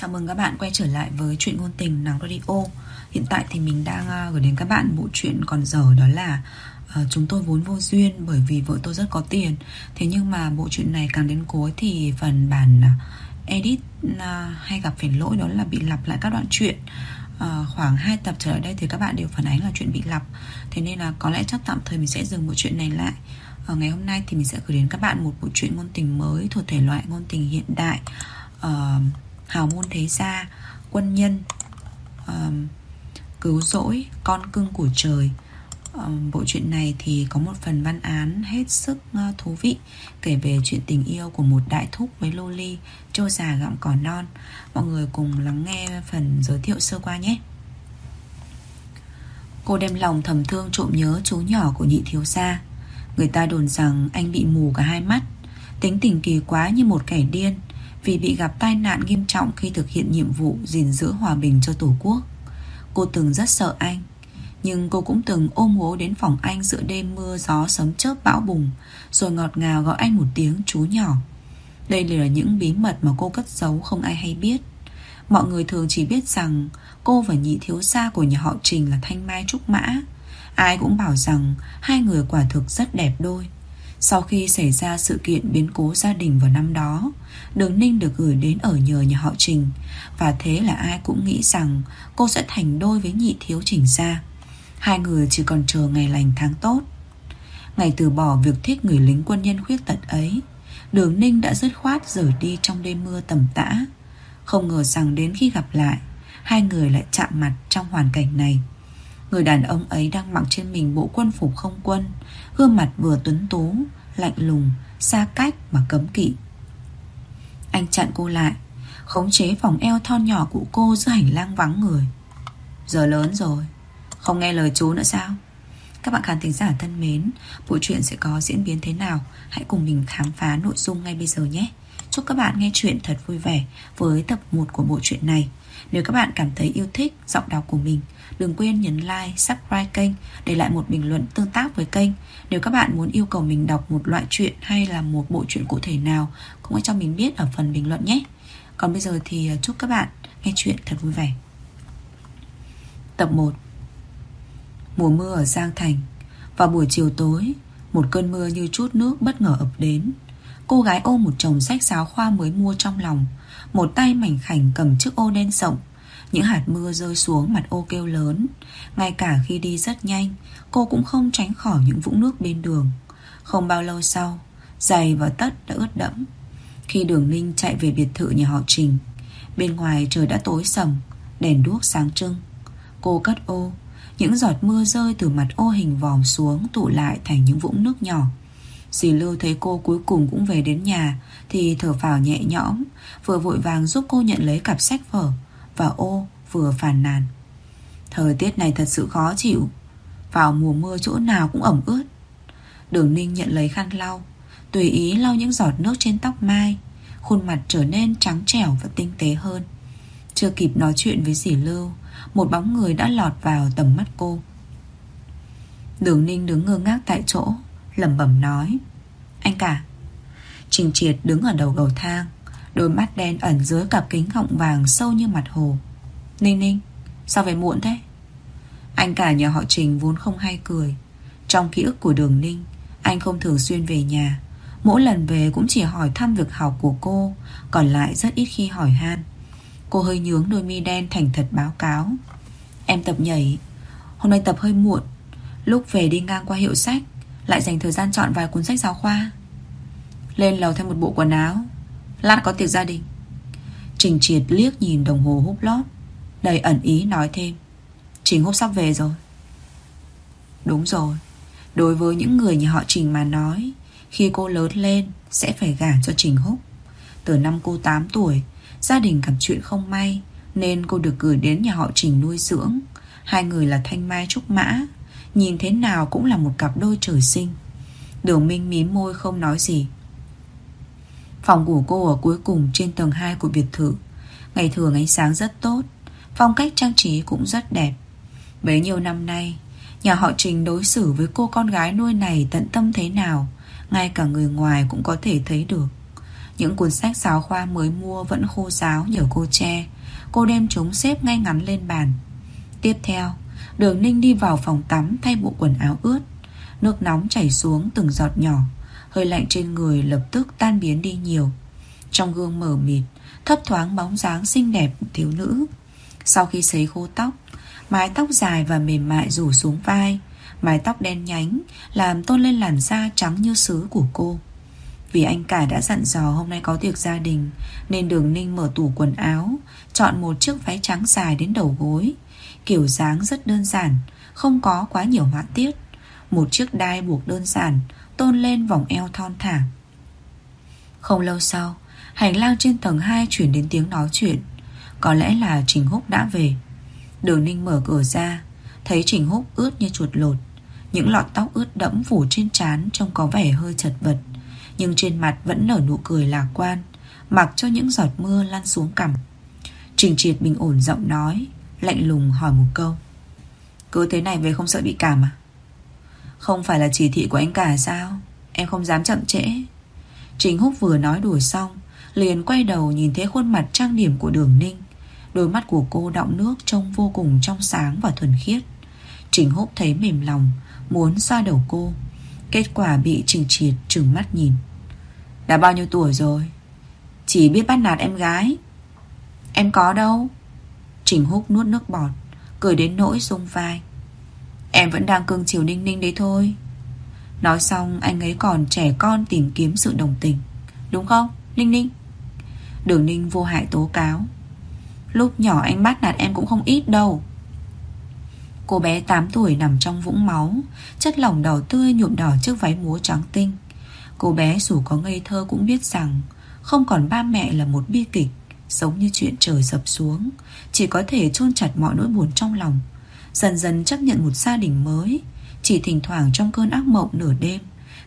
Chào mừng các bạn quay trở lại với chuyện ngôn tình Nắng Radio. Hiện tại thì mình đang à, gửi đến các bạn bộ truyện còn dở đó là uh, Chúng tôi vốn vô duyên bởi vì vợ tôi rất có tiền. Thế nhưng mà bộ truyện này càng đến cuối thì phần bản à, edit uh, hay gặp phải lỗi đó là bị lặp lại các đoạn truyện. Uh, Khoảng 2 tập trở lại đây thì các bạn đều phản ánh là chuyện bị lặp. Thế nên là có lẽ chắc tạm thời mình sẽ dừng bộ truyện này lại. Ở Ngày hôm nay thì mình sẽ gửi đến các bạn một bộ truyện ngôn tình mới thuộc thể loại ngôn tình hiện đại. Uh, hào môn thế gia quân nhân um, cứu rỗi con cưng của trời. Um, bộ truyện này thì có một phần văn án hết sức uh, thú vị kể về chuyện tình yêu của một đại thúc với loli trâu già gặm cỏ non. Mọi người cùng lắng nghe phần giới thiệu sơ qua nhé. Cô đem lòng thầm thương trộm nhớ chú nhỏ của nhị thiếu gia. Người ta đồn rằng anh bị mù cả hai mắt. Tính tình kỳ quá như một kẻ điên vì bị gặp tai nạn nghiêm trọng khi thực hiện nhiệm vụ gìn giữ hòa bình cho Tổ quốc. Cô từng rất sợ anh, nhưng cô cũng từng ôm gối đến phòng anh giữa đêm mưa gió sấm chớp bão bùng, rồi ngọt ngào gọi anh một tiếng chú nhỏ. Đây là những bí mật mà cô cất giấu không ai hay biết. Mọi người thường chỉ biết rằng cô và nhị thiếu gia của nhà họ Trình là Thanh Mai Trúc Mã. Ai cũng bảo rằng hai người quả thực rất đẹp đôi. Sau khi xảy ra sự kiện biến cố gia đình vào năm đó, Đường Ninh được gửi đến ở nhờ nhà họ Trình. Và thế là ai cũng nghĩ rằng Cô sẽ thành đôi với nhị thiếu Trình gia. Hai người chỉ còn chờ ngày lành tháng tốt. Ngày từ bỏ việc thích người lính quân nhân khuyết tật ấy, Đường Ninh đã dứt khoát rời đi trong đêm mưa tầm tã. Không ngờ rằng đến khi gặp lại, Hai người lại chạm mặt trong hoàn cảnh này. Người đàn ông ấy đang mặc trên mình bộ quân phục không quân Gương mặt vừa tuấn tú Lạnh lùng, xa cách mà cấm kỵ. Anh chặn cô lại Khống chế vòng eo thon nhỏ của cô giữa hành lang vắng người. Giờ lớn rồi Không nghe lời chú nữa sao? Các bạn khán thính giả thân mến Bộ truyện sẽ có diễn biến thế nào? Hãy cùng mình khám phá nội dung ngay bây giờ nhé. Chúc các bạn nghe chuyện thật vui vẻ Với tập 1 của bộ truyện này. Nếu các bạn cảm thấy yêu thích giọng đọc của mình Đừng quên nhấn like, subscribe kênh Để lại một bình luận tương tác với kênh. Nếu các bạn muốn yêu cầu mình đọc một loại truyện Hay là một bộ truyện cụ thể nào Cũng hãy cho mình biết ở phần bình luận nhé. Còn bây giờ thì à, chúc các bạn nghe chuyện thật vui vẻ. Tập 1 Mùa mưa ở Giang Thành. Vào buổi chiều tối Một cơn mưa như chút nước bất ngờ ập đến. Cô gái ôm một chồng sách giáo khoa mới mua trong lòng. Một tay mảnh khảnh cầm chiếc ô đen rộng. Những hạt mưa rơi xuống mặt ô kêu lớn. Ngay cả khi đi rất nhanh, Cô cũng không tránh khỏi những vũng nước bên đường. Không bao lâu sau, Giày và tất đã ướt đẫm. Khi đường ninh chạy về biệt thự nhà họ Trình, Bên ngoài trời đã tối sầm, Đèn đuốc sáng trưng. Cô cất ô, Những giọt mưa rơi từ mặt ô hình vòm xuống Tụ lại thành những vũng nước nhỏ. Dì Lưu thấy cô cuối cùng cũng về đến nhà, Thì thở phào nhẹ nhõm, Vừa vội vàng giúp cô nhận lấy cặp sách vở, và ô vừa phàn nàn. Thời tiết này thật sự khó chịu, Vào mùa mưa chỗ nào cũng ẩm ướt. Đường ninh nhận lấy khăn lau, Tùy ý lau những giọt nước trên tóc Mai, Khuôn mặt trở nên trắng trẻo và tinh tế hơn. Chưa kịp nói chuyện với dì Lưu Một bóng người đã lọt vào tầm mắt cô. Đường ninh đứng ngơ ngác tại chỗ lẩm bẩm nói. Anh cả, Trình triệt đứng ở đầu cầu thang, Đôi mắt đen ẩn dưới cặp kính gọng vàng sâu như mặt hồ. Ninh ninh, Sao về muộn thế? Anh cả nhà họ Trình vốn không hay cười. Trong ký ức của đường ninh, Anh không thường xuyên về nhà. Mỗi lần về cũng chỉ hỏi thăm việc học của cô, Còn lại rất ít khi hỏi han. Cô hơi nhướng đôi mi đen thành thật báo cáo. Em tập nhảy, Hôm nay tập hơi muộn. Lúc về đi ngang qua hiệu sách lại dành thời gian chọn vài cuốn sách giáo khoa. Lên lầu thêm một bộ quần áo. Lát có tiệc gia đình. Trình triệt liếc nhìn đồng hồ hút lót. Đầy ẩn ý nói thêm. Trình húp sắp về rồi. Đúng rồi. Đối với những người nhà họ Trình mà nói, Khi cô lớn lên Sẽ phải gả cho Trình Húc. Từ năm cô 8 tuổi, Gia đình gặp chuyện không may Nên cô được gửi đến nhà họ Trình nuôi dưỡng. Hai người là Thanh Mai Trúc Mã Nhìn thế nào cũng là một cặp đôi trời sinh. Đường Minh mím môi không nói gì. Phòng của cô ở cuối cùng trên tầng 2 của biệt thự. Ngày thường ánh sáng rất tốt, Phong cách trang trí cũng rất đẹp. Bấy nhiêu năm nay, Nhà họ Trình đối xử với cô con gái nuôi này tận tâm thế nào, Ngay cả người ngoài cũng có thể thấy được. Những cuốn sách giáo khoa mới mua vẫn khô ráo nhờ cô che. Cô đem chúng xếp ngay ngắn lên bàn. Tiếp theo Đường Ninh đi vào phòng tắm, thay bộ quần áo ướt. Nước nóng chảy xuống từng giọt nhỏ. Hơi lạnh trên người lập tức tan biến đi nhiều. Trong gương mở mịt, Thấp thoáng bóng dáng xinh đẹp thiếu nữ. Sau khi sấy khô tóc, Mái tóc dài và mềm mại rủ xuống vai. Mái tóc đen nhánh Làm tôn lên làn da trắng như sứ của cô. Vì anh cả đã dặn dò hôm nay có tiệc gia đình, Nên đường ninh mở tủ quần áo, Chọn một chiếc váy trắng dài đến đầu gối. Kiểu dáng rất đơn giản, Không có quá nhiều họa tiết. Một chiếc đai buộc đơn giản, Tôn lên vòng eo thon thả. Không lâu sau, Hành lang trên tầng 2 chuyển đến tiếng nói chuyện. Có lẽ là Trình Húc đã về. Đường Ninh mở cửa ra, Thấy Trình Húc ướt như chuột lột. Những lọn tóc ướt đẫm phủ trên trán Trông có vẻ hơi chật vật, Nhưng trên mặt vẫn nở nụ cười lạc quan, Mặc cho những giọt mưa lăn xuống cằm. Trình triệt bình ổn giọng nói Lạnh lùng hỏi một câu. Cứ thế này về không sợ bị cảm à? Không phải là chỉ thị của anh cả sao? Em không dám chậm trễ. Trình Húc vừa nói đuổi xong, Liền quay đầu nhìn thấy khuôn mặt trang điểm của đường ninh. Đôi mắt của cô đọng nước Trông vô cùng trong sáng và thuần khiết. Trình Húc thấy mềm lòng, Muốn xoa đầu cô. Kết quả bị Trình Triệt trừng mắt nhìn. Đã bao nhiêu tuổi rồi? Chỉ biết bắt nạt em gái. Em có đâu. Trình Húc nuốt nước bọt, Cười đến nỗi rung vai. Em vẫn đang cưng chiều ninh ninh đấy thôi. Nói xong, anh ấy còn trẻ con tìm kiếm sự đồng tình, Đúng không, Ninh ninh? Đường ninh vô hại tố cáo. Lúc nhỏ anh bắt nạt em cũng không ít đâu. Cô bé 8 tuổi nằm trong vũng máu, Chất lỏng đỏ tươi nhuộm đỏ chiếc váy múa trắng tinh. Cô bé dù có ngây thơ cũng biết rằng Không còn ba mẹ là một bi kịch. Giống như chuyện trời sập xuống, Chỉ có thể chôn chặt mọi nỗi buồn trong lòng. Dần dần chấp nhận một gia đình mới, Chỉ thỉnh thoảng trong cơn ác mộng nửa đêm,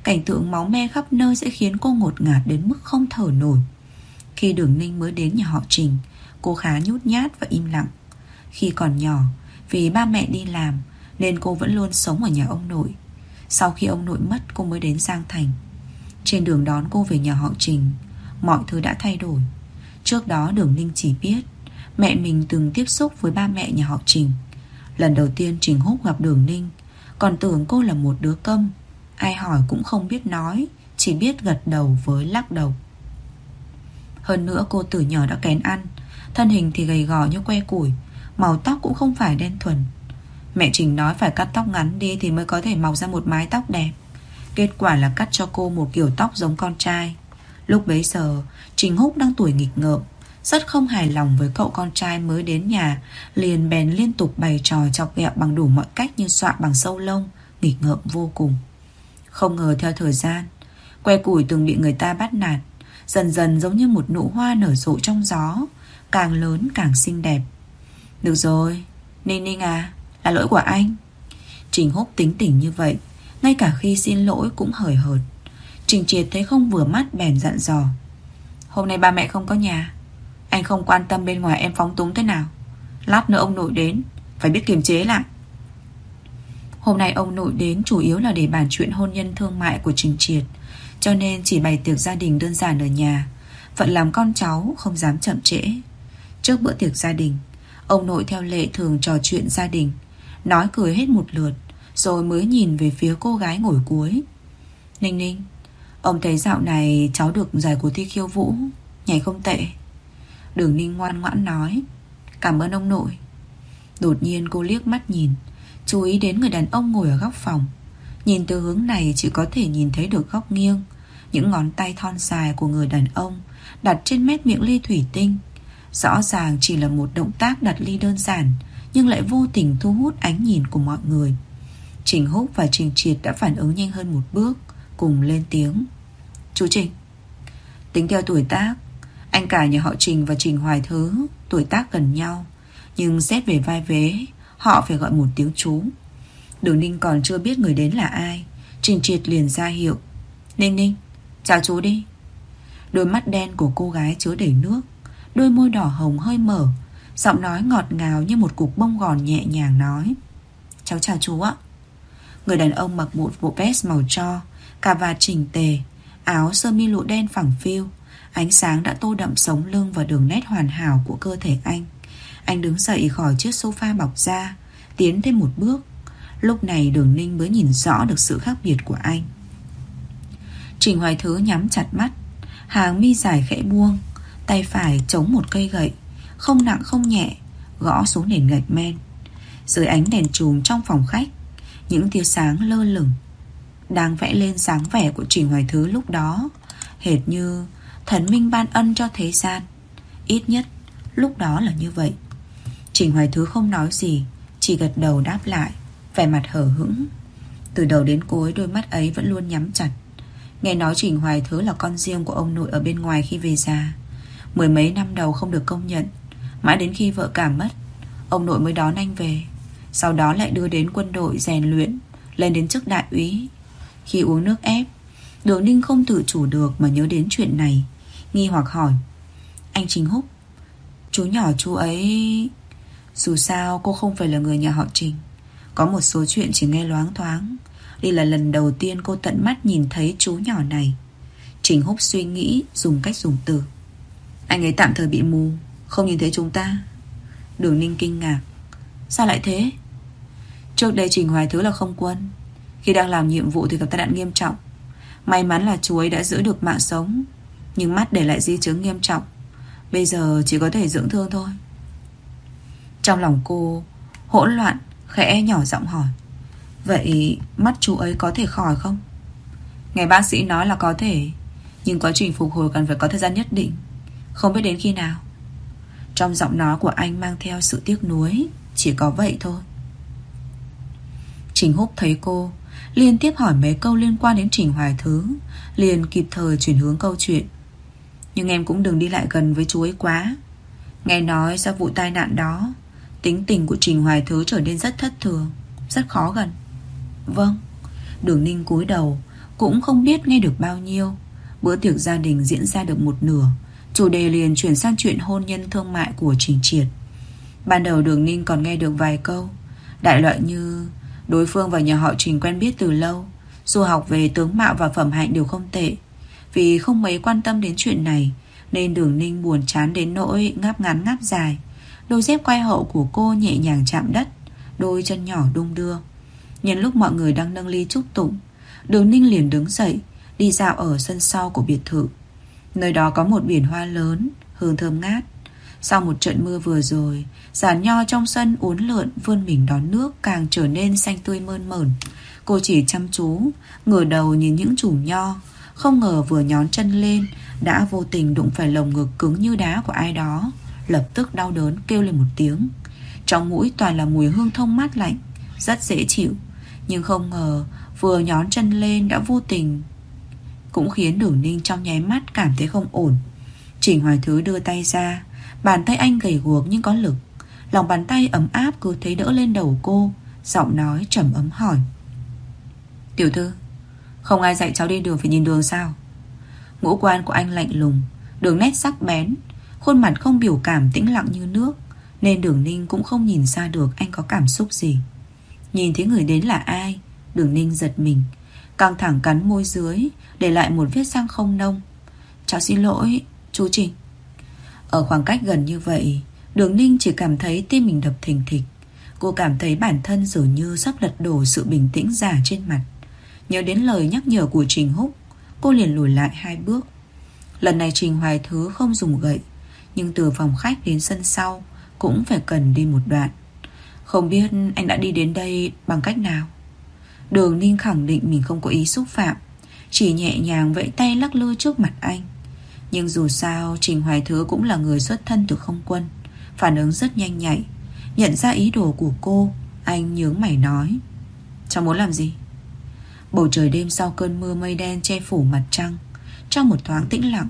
Cảnh tượng máu me khắp nơi sẽ khiến cô ngột ngạt đến mức không thở nổi. Khi đường ninh mới đến nhà họ Trình, Cô khá nhút nhát và im lặng. Khi còn nhỏ, Vì ba mẹ đi làm, Nên cô vẫn luôn sống ở nhà ông nội. Sau khi ông nội mất, cô mới đến Giang Thành. Trên đường đón cô về nhà họ Trình, Mọi thứ đã thay đổi. Trước đó Đường Ninh chỉ biết Mẹ mình từng tiếp xúc với ba mẹ nhà họ Trình. Lần đầu tiên Trình Húc gặp Đường Ninh, Còn tưởng cô là một đứa câm. Ai hỏi cũng không biết nói, Chỉ biết gật đầu với lắc đầu. Hơn nữa cô từ nhỏ đã kén ăn, Thân hình thì gầy gò như que củi, Màu tóc cũng không phải đen thuần. Mẹ Trình nói phải cắt tóc ngắn đi Thì mới có thể mọc ra một mái tóc đẹp. Kết quả là cắt cho cô một kiểu tóc giống con trai. Lúc bấy giờ, Trình Húc đang tuổi nghịch ngợm, Rất không hài lòng với cậu con trai mới đến nhà, Liền bèn liên tục bày trò chọc ghẹo bằng đủ mọi cách như soạn bằng sâu lông, Nghịch ngợm vô cùng. Không ngờ theo thời gian, Que củi từng bị người ta bắt nạt, Dần dần giống như một nụ hoa nở rộ trong gió, Càng lớn càng xinh đẹp. Được rồi, Ninh Ninh à Là lỗi của anh. Trình Húc tính tỉnh như vậy, Ngay cả khi xin lỗi cũng hời hợt. Trình Triệt thấy không vừa mắt bèn dặn dò. Hôm nay ba mẹ không có nhà. Anh không quan tâm bên ngoài em phóng túng thế nào. Lát nữa ông nội đến, Phải biết kiềm chế lại. Hôm nay ông nội đến chủ yếu là để bàn chuyện hôn nhân thương mại của Trình Triệt, Cho nên chỉ bày tiệc gia đình đơn giản ở nhà. Phận làm con cháu không dám chậm trễ. Trước bữa tiệc gia đình, Ông nội theo lệ thường trò chuyện gia đình, Nói cười hết một lượt, Rồi mới nhìn về phía cô gái ngồi cuối. Ninh ninh Ông thấy dạo này cháu được giải cuộc thi khiêu vũ Nhảy không tệ. Đường ninh ngoan ngoãn nói, Cảm ơn ông nội. Đột nhiên cô liếc mắt nhìn, Chú ý đến người đàn ông ngồi ở góc phòng. Nhìn từ hướng này chỉ có thể nhìn thấy được góc nghiêng, Những ngón tay thon dài của người đàn ông Đặt trên mét miệng ly thủy tinh. Rõ ràng chỉ là một động tác đặt ly đơn giản, Nhưng lại vô tình thu hút ánh nhìn của mọi người. Trình Húc và Trình Triệt đã phản ứng nhanh hơn một bước. Cùng lên tiếng. Chú Trình. Tính theo tuổi tác Anh cả nhà họ Trình và Trình Hoài Thứ Tuổi tác gần nhau Nhưng xét về vai vế Họ phải gọi một tiếng chú. Đường Ninh còn chưa biết người đến là ai Trình Triệt liền ra hiệu Ninh Ninh, chào chú đi. Đôi mắt đen của cô gái chứa đầy nước Đôi môi đỏ hồng hơi mở Giọng nói ngọt ngào như một cục bông gòn nhẹ nhàng nói Cháu chào chú ạ. Người đàn ông mặc một bộ vest màu cho Cà vạt chỉnh tề, Áo sơ mi lụa đen phẳng phiu, Ánh sáng đã tô đậm sống lưng và đường nét hoàn hảo của cơ thể anh. Anh đứng dậy khỏi chiếc sofa bọc da, Tiến thêm một bước. Lúc này đường ninh mới nhìn rõ được sự khác biệt của anh. Trình Hoài Thứ nhắm chặt mắt, Hàng mi dài khẽ buông, Tay phải chống một cây gậy, Không nặng không nhẹ, Gõ xuống nền gạch men. Dưới ánh đèn chùm trong phòng khách, Những tia sáng lơ lửng đang vẽ lên dáng vẻ của Trình Hoài Thứ lúc đó. Hệt như Thần minh ban ân cho thế gian. Ít nhất, lúc đó là như vậy. Trình Hoài Thứ không nói gì, Chỉ gật đầu đáp lại, Vẻ mặt hở hững. Từ đầu đến cuối, đôi mắt ấy vẫn luôn nhắm chặt. Nghe nói Trình Hoài Thứ là con riêng của ông nội ở bên ngoài khi về già. Mười mấy năm đầu không được công nhận. Mãi đến khi vợ cả mất, Ông nội mới đón anh về. Sau đó lại đưa đến quân đội rèn luyện, Lên đến chức đại úy. Khi uống nước ép. Đường Ninh không tự chủ được mà nhớ đến chuyện này. Nghi hoặc hỏi, Anh Trình Húc, Chú nhỏ chú ấy, Dù sao cô không phải là người nhà họ Trình. Có một số chuyện chỉ nghe loáng thoáng. Đây là lần đầu tiên cô tận mắt nhìn thấy chú nhỏ này. Trình Húc suy nghĩ Dùng cách dùng từ, Anh ấy tạm thời bị mù, Không nhìn thấy chúng ta. Đường Ninh kinh ngạc, Sao lại thế? Trước đây Trình Hoài Thứ là không quân khi đang làm nhiệm vụ thì gặp tai nạn nghiêm trọng. May mắn là chú ấy đã giữ được mạng sống, Nhưng mắt để lại di chứng nghiêm trọng. Bây giờ chỉ có thể dưỡng thương thôi. Trong lòng cô, Hỗn loạn, Khẽ nhỏ giọng hỏi, Vậy mắt chú ấy có thể khỏi không? Ngày bác sĩ nói là có thể, Nhưng quá trình phục hồi cần phải có thời gian nhất định, Không biết đến khi nào. Trong giọng nói của anh mang theo sự tiếc nuối, Chỉ có vậy thôi. Trình Húc thấy cô Liên tiếp hỏi mấy câu liên quan đến Trình Hoài Thứ, Liền kịp thời chuyển hướng câu chuyện. Nhưng em cũng đừng đi lại gần với chú ấy quá. Nghe nói sau vụ tai nạn đó, Tính tình của Trình Hoài Thứ trở nên rất thất thường, Rất khó gần. Vâng Đường Ninh cúi đầu, Cũng không biết nghe được bao nhiêu. Bữa tiệc gia đình diễn ra được một nửa, Chủ đề liền chuyển sang chuyện hôn nhân thương mại của Trình Triệt. Ban đầu Đường Ninh còn nghe được vài câu, Đại loại như Đối phương và nhà họ Trình quen biết từ lâu. Dù học về tướng mạo và phẩm hạnh đều không tệ. Vì không mấy quan tâm đến chuyện này, Nên đường ninh buồn chán đến nỗi ngáp ngắn ngáp dài. Đôi dép quay hậu của cô nhẹ nhàng chạm đất, Đôi chân nhỏ đung đưa. Nhân lúc mọi người đang nâng ly chúc tụng, Đường ninh liền đứng dậy, Đi dạo ở sân sau của biệt thự. Nơi đó có một biển hoa lớn, Hương thơm ngát sau một trận mưa vừa rồi Giàn nho trong sân uốn lượn vươn mình đón nước Càng trở nên xanh tươi mơn mởn. Cô chỉ chăm chú, Ngửa đầu nhìn những chủ nho, Không ngờ vừa nhón chân lên, Đã vô tình đụng phải lồng ngực cứng như đá của ai đó, Lập tức đau đớn kêu lên một tiếng. Trong mũi toàn là mùi hương thông mát lạnh, Rất dễ chịu, Nhưng không ngờ vừa nhón chân lên đã vô tình Cũng khiến đường ninh trong nháy mắt cảm thấy không ổn. Trình Hoài Thứ đưa tay ra Bàn tay anh gầy guộc nhưng có lực. Lòng bàn tay ấm áp cứ thấy đỡ lên đầu cô, Giọng nói trầm ấm hỏi. Tiểu thư, Không ai dạy cháu đi đường phải nhìn đường sao? Ngũ quan của anh lạnh lùng, Đường nét sắc bén, Khuôn mặt không biểu cảm tĩnh lặng như nước, Nên đường ninh cũng không nhìn ra được Anh có cảm xúc gì. Nhìn thấy người đến là ai, Đường ninh giật mình, Căng thẳng cắn môi dưới, Để lại một vết răng không nông. Cháu xin lỗi, chú Trình ở khoảng cách gần như vậy, Đường Ninh chỉ cảm thấy tim mình đập thình thịch. Cô cảm thấy bản thân dường như sắp lật đổ sự bình tĩnh giả trên mặt. Nhớ đến lời nhắc nhở của Trình Húc, Cô liền lùi lại hai bước. Lần này Trình Hoài Thứ không dùng gậy, Nhưng từ phòng khách đến sân sau Cũng phải cần đi một đoạn. Không biết anh đã đi đến đây bằng cách nào? Đường Ninh khẳng định mình không có ý xúc phạm, Chỉ nhẹ nhàng vẫy tay lắc lư trước mặt anh nhưng dù sao, Trình Hoài Thứ cũng là người xuất thân từ không quân, Phản ứng rất nhanh nhạy. Nhận ra ý đồ của cô, Anh nhướng mày nói, Cháu muốn làm gì? Bầu trời đêm sau cơn mưa mây đen che phủ mặt trăng, Trong một thoáng tĩnh lặng,